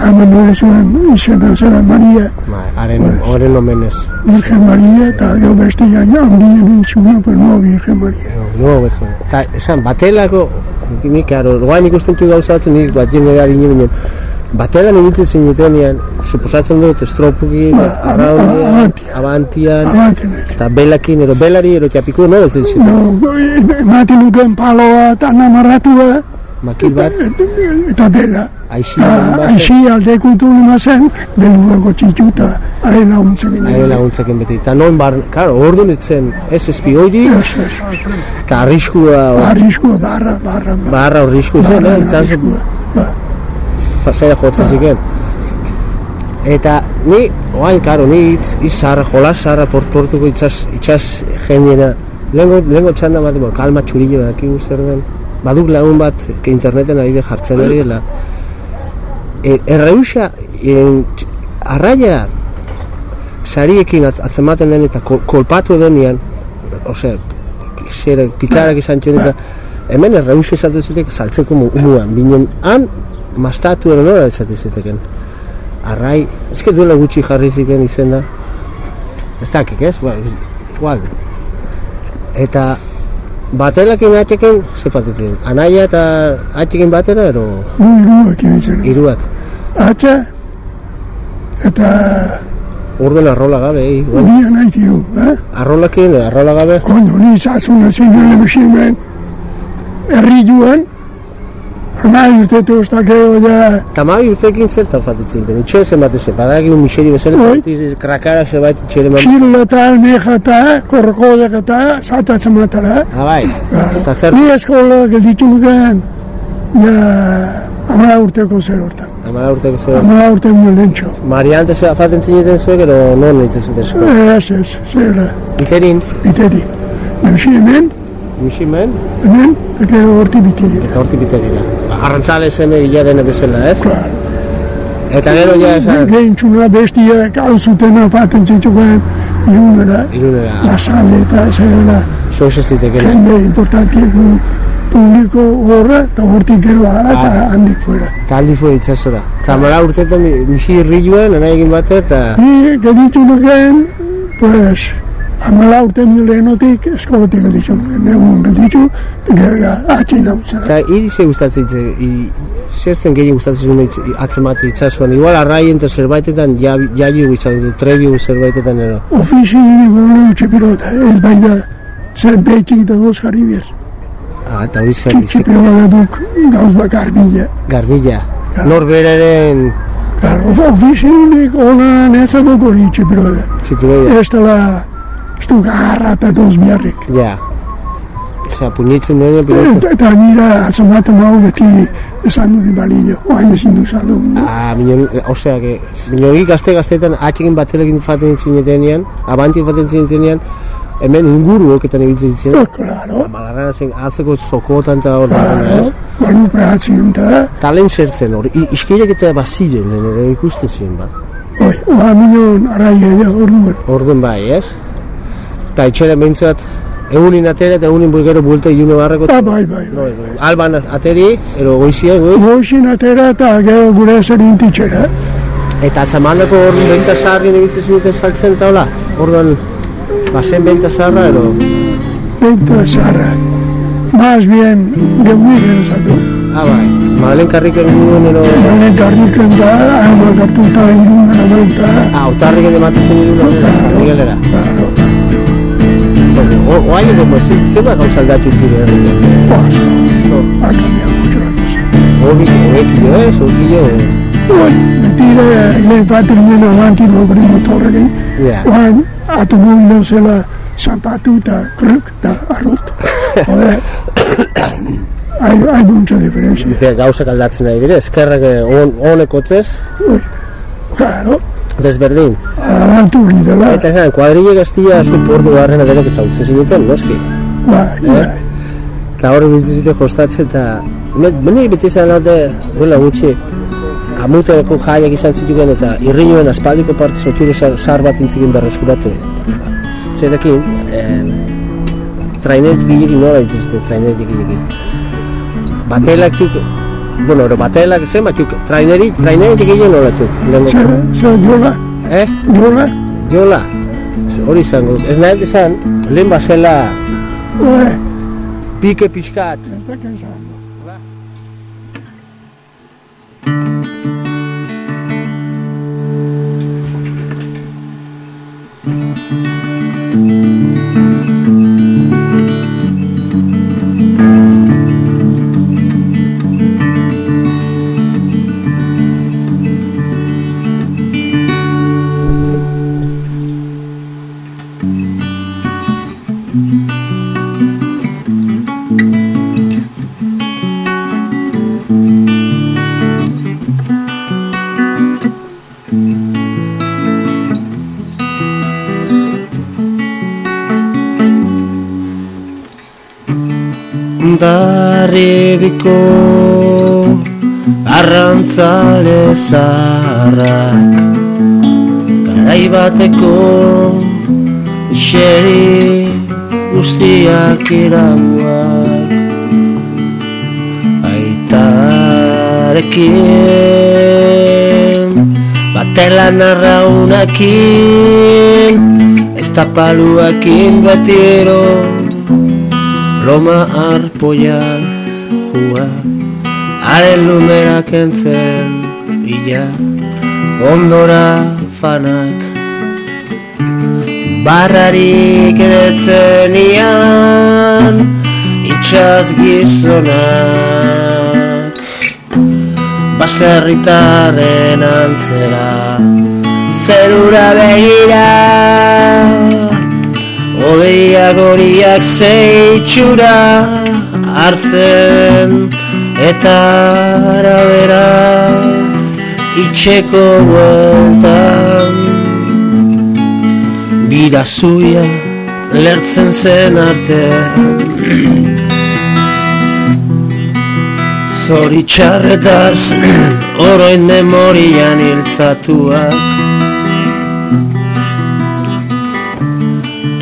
ama nola zuen izena zera Maria, ma, haren, horren omenez. Virgen Maria, eta gero beste ja, handien intxuna, pues no Virgen Maria. No, beto. Eta, esan, batelako, nik, karo, guain ikusten tu gauza batzen, nik bat jende gari nire Batelan ibiltzen zinetenian, suposatzen dut estropuki, Ba, arraundian, abantian. abantian, eta belakin, ero belari, ero txapiku, no, ez zin, No, ematen nuken paloa eta namarratua, makil bat, eta bela. aixi, Eta bat, aixi aldekutu lima zen, belugako txitu eta are launtzen Aire ginen. laguntzaken beti. Eta non bar, karo, ordu nintzen, ez espioirik, Ez, ez, eta arriskua, arriskua, barra, barra, barra, barra arrisku zen, barra, eh, itxaso, arriskua. Ba, pasaia jotzen ziken. Eta ni, oain, karo, ni itz, itz zarra, jolas zarra, port, portuko itxas, itxas jendiena. Lehengo, lehengo txanda bat, kalma txurillo dakigu zer den. Baduk lagun bat, ke interneten ari de jartzen ari dela. E, erreusa, en, arraia, sariekin at, atzematen den eta kol, kolpatu denean, osea, zera, pikarak izan txuen eta hemen erreusa esatu zirek saltzeko mu- umuan, binen han, mastatu ero nora esate ziteken. Arrai, que duela gutxi jarri ziken izena, ez dakik, ez? Ba, igual. Eta batelakin atxeken, ze patetzen, anaia eta atxekin batera, ero gu iruak ibitzen. hiruak. Atxa, eta Urduen arrola gabe, eh? igual. bi nahi tiru, eh? Arrolakin, arrola gabe, Koño, ni zazuna zinule besimen, herri joan, Amai urte tostakeo ja, Eta mabi urtekin zertan fatetzen den, itxo ezen bat ezen, badakigu miseri bezala, partiz, krakara zebait itxere mabi. txirla eta almeja eta, korkodek eta, zatatzen matara. Ah, bai, eta zer, Ni eskola gelditu nuken, ja, amara urteko zer hortan. amara urteko zer, Amara urte lentxo. Mariante zera faten zineten zuek, ero non egiten esko. Ez, ez, zera, Iterin, biteri. Neusi hemen, misimen, hemen, eta gero horti biteri. eta horti biterina. Arrantzale zen gila dena bezala, ez? Claro. Eta gero ja esan, Gehintxuna bestiak hau zutena faten zituen, irunera, irunera, lasale eta zera, soz ez ziteken. jende importantieko publiko horra, eta hortik gero ara eta Ah. handik fuera. Eta handi fue itxasora. Eta amara urtetan mi- misi irri joan, egin bate, eta Ni gelditu nuken, pues, amala urte mil lehenotik eskolatik gelditu nuken. Neumun gelditu, gero ja, atxin hau zera. Eta iri ze gustatzen zer zen gehien gustatzen zuen itz, atzemate itzazuan. Igual arraien eta zerbaitetan ja, jaiu izan dut, trebiu zerbaitetan ero. Ofizi gole utxe pilota, ez bai da, zer betik da doz jarribiez. Ah, eta hori zer, zer pilota duk gauz bakar bila. garbila. Norberaren Claro, ofizi unik holan ez duk hori utxe pilota. Ez dela, ez du garra eta doz biarrik. Ja. Osea, puñetzen denean, pilota. Eta, eta nira atzamaten hau beti esan dut balillo, oain ezin du saldu. Ah, minon, osea, que, minogik gazte-gazteetan atxekin batelekin faten zinetenean, abanti faten zinetenean, hemen inguru oketan ibiltzen zitzen. Oh, claro, Malarra zen, atzeko zokotan eta hor dagoena, claro, ez? balupe atzien da, Talen zertzen hor, i- iskilek eta baziren, ere ikusten ziren, ba. oi, oa minon arraia ja orduan. Orduan bai, ez? Eta itxera behintzat, egunin atera eta egunin bulgero buelta ilune barrako. Ah, bai, bai, bai. Alban ateri, ero goizia, goiz, Goizin atera eta gero gure zerin titxera. eta atzamanako orduan benta zaharrien egitzen zineten saltzen eta hola, orduan, bazen benta zaharra, ero, Benta zarra. Más bien, geuni gero saldu. ah bai, Madalen karriken guen, ero, Balen garriken da, hama gartuta irungan amauta. ah, otarrik ere matu zen iruna, Miguelera. Claro, Oain edo, pues, zeba gauza aldatu zire herriak. pues, Esto, ha cambiado mucho la cosa. hobi, hobekio, ez, hobekio, Oi, betire lehen faten nien avanti logri motorrekin. ja. Oain, automobilo zela zampatu eta kruk eta arrot. Joder, hay, hay mucha diferencia. Dice, gauzak aldatzen ari dire, eskerrak eh, on, honek otzez, Oi, claro, desberdin. Alantu dela. Eta esan, kuadrille gaztia zu portu garrena denek ezautzen zineten, noski. Bai, bai. Eta hori biltzizite jostatzen, eta meni beti izan alde, duela gutxi, amutereko jaiak izan zituken eta irrinuen aspaldiko parte zotxure sar, bat intzikin berreskuratu. Zerekin, eh, trainerik gilekin nola dituzte, trainerik gilekin. Batelak tuk, bueno, ero batelak, zen batzuk, trainerik, trainerik gilekin nola tuk. Zer, zer, jola, Eh? jola, Jola, hori izango, ez nahi esan, lehen bazela pike pixkat. Ez da Darribiko arrantzale zaharrak Garai bateko xeri guztiak iraguak Aitarekin. Batelan arraunakin Eta paluakin batiro Loma arpoiaz jua Haren lumerak entzen Ila ondora fanak. Barrarik eretzen ian Itxaz gizonak. Baserritaren antzera Zerura begira. Odeiak horiak zeitxura hartzen. Eta arabera itxeko bueltan. Birazuia lertzen zen arte Zoritxarretaz oroin memorian hiltzatuak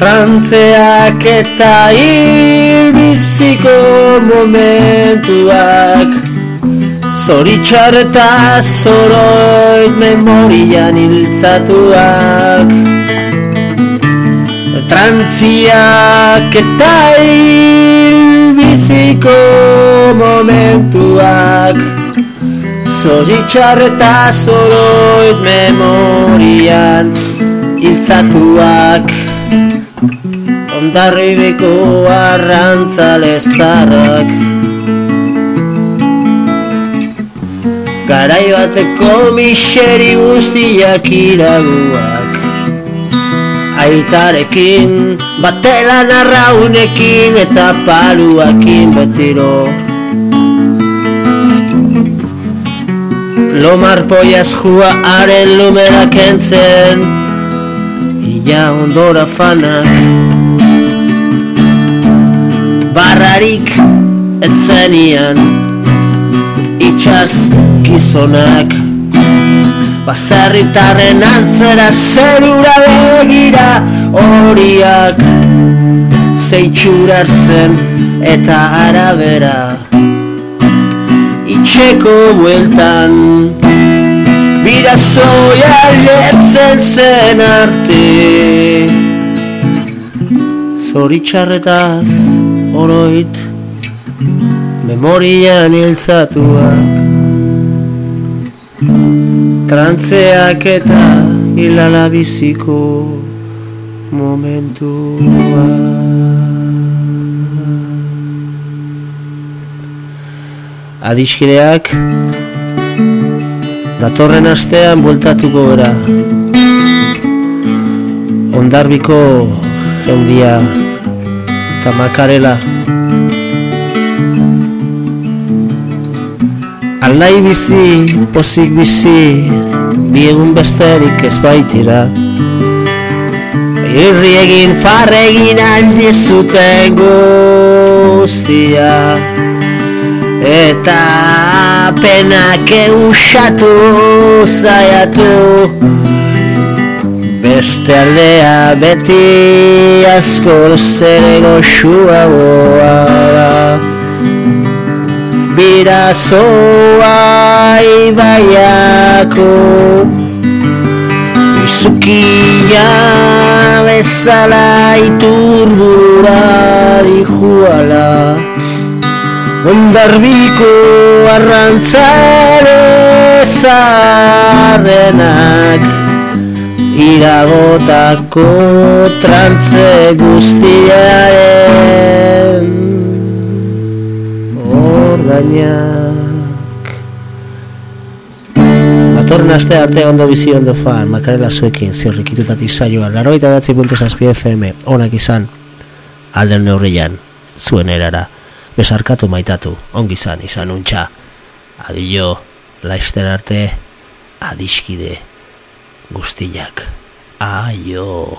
Trantzeak eta hilbiziko momentuak. Zoritxar eta zoroit memorian hiltzatuak. Trantziak eta hilbiziko momentuak. Zoritxar eta zoroit memorian hiltzatuak Ondarribiko arrantzale zarrak Garai bateko miseri guztiak iraguak. Aitarekin, batelan arraunekin eta paluakin betiro. Lomar poiaz jua haren lumerak entzen Ia ondora fanak Barrarik etzenian Itxaz gizonak Baserritaren antzera zerura begira Horiak zeitxurartzen eta arabera. Itxeko bueltan Birazoia letzen zen arte. Zoritxarretaz oroit Memorian hiltzatuak Trantzeak eta hilala biziko momentua Adiskideak datorren astean bueltatuko gara. Ondarbiko jendia eta makarela Alai bizi, pozik bizi, bi egun besterik ez baitira. Irri egin, farre egin aldi zuten guztia. Eta penak eusatu zaiatu Beste aldea beti askor zere goxua boa Birazoa ibaiako Izukia bezala iturbura dijuala Ondarbiko arrantzale zarrenak Iragotako trantze guztiaren Ordainak. Datorren aste arte ondo bizi ondo fan Makarela zuekin zirrikitutatik saioa Laroita batzi puntu zazpi FM Onak izan Alden neurrian Zuen erara Besarkatu maitatu Ongi izan izan untxa. Adio Laizter arte Adiskide Guztiak. Aio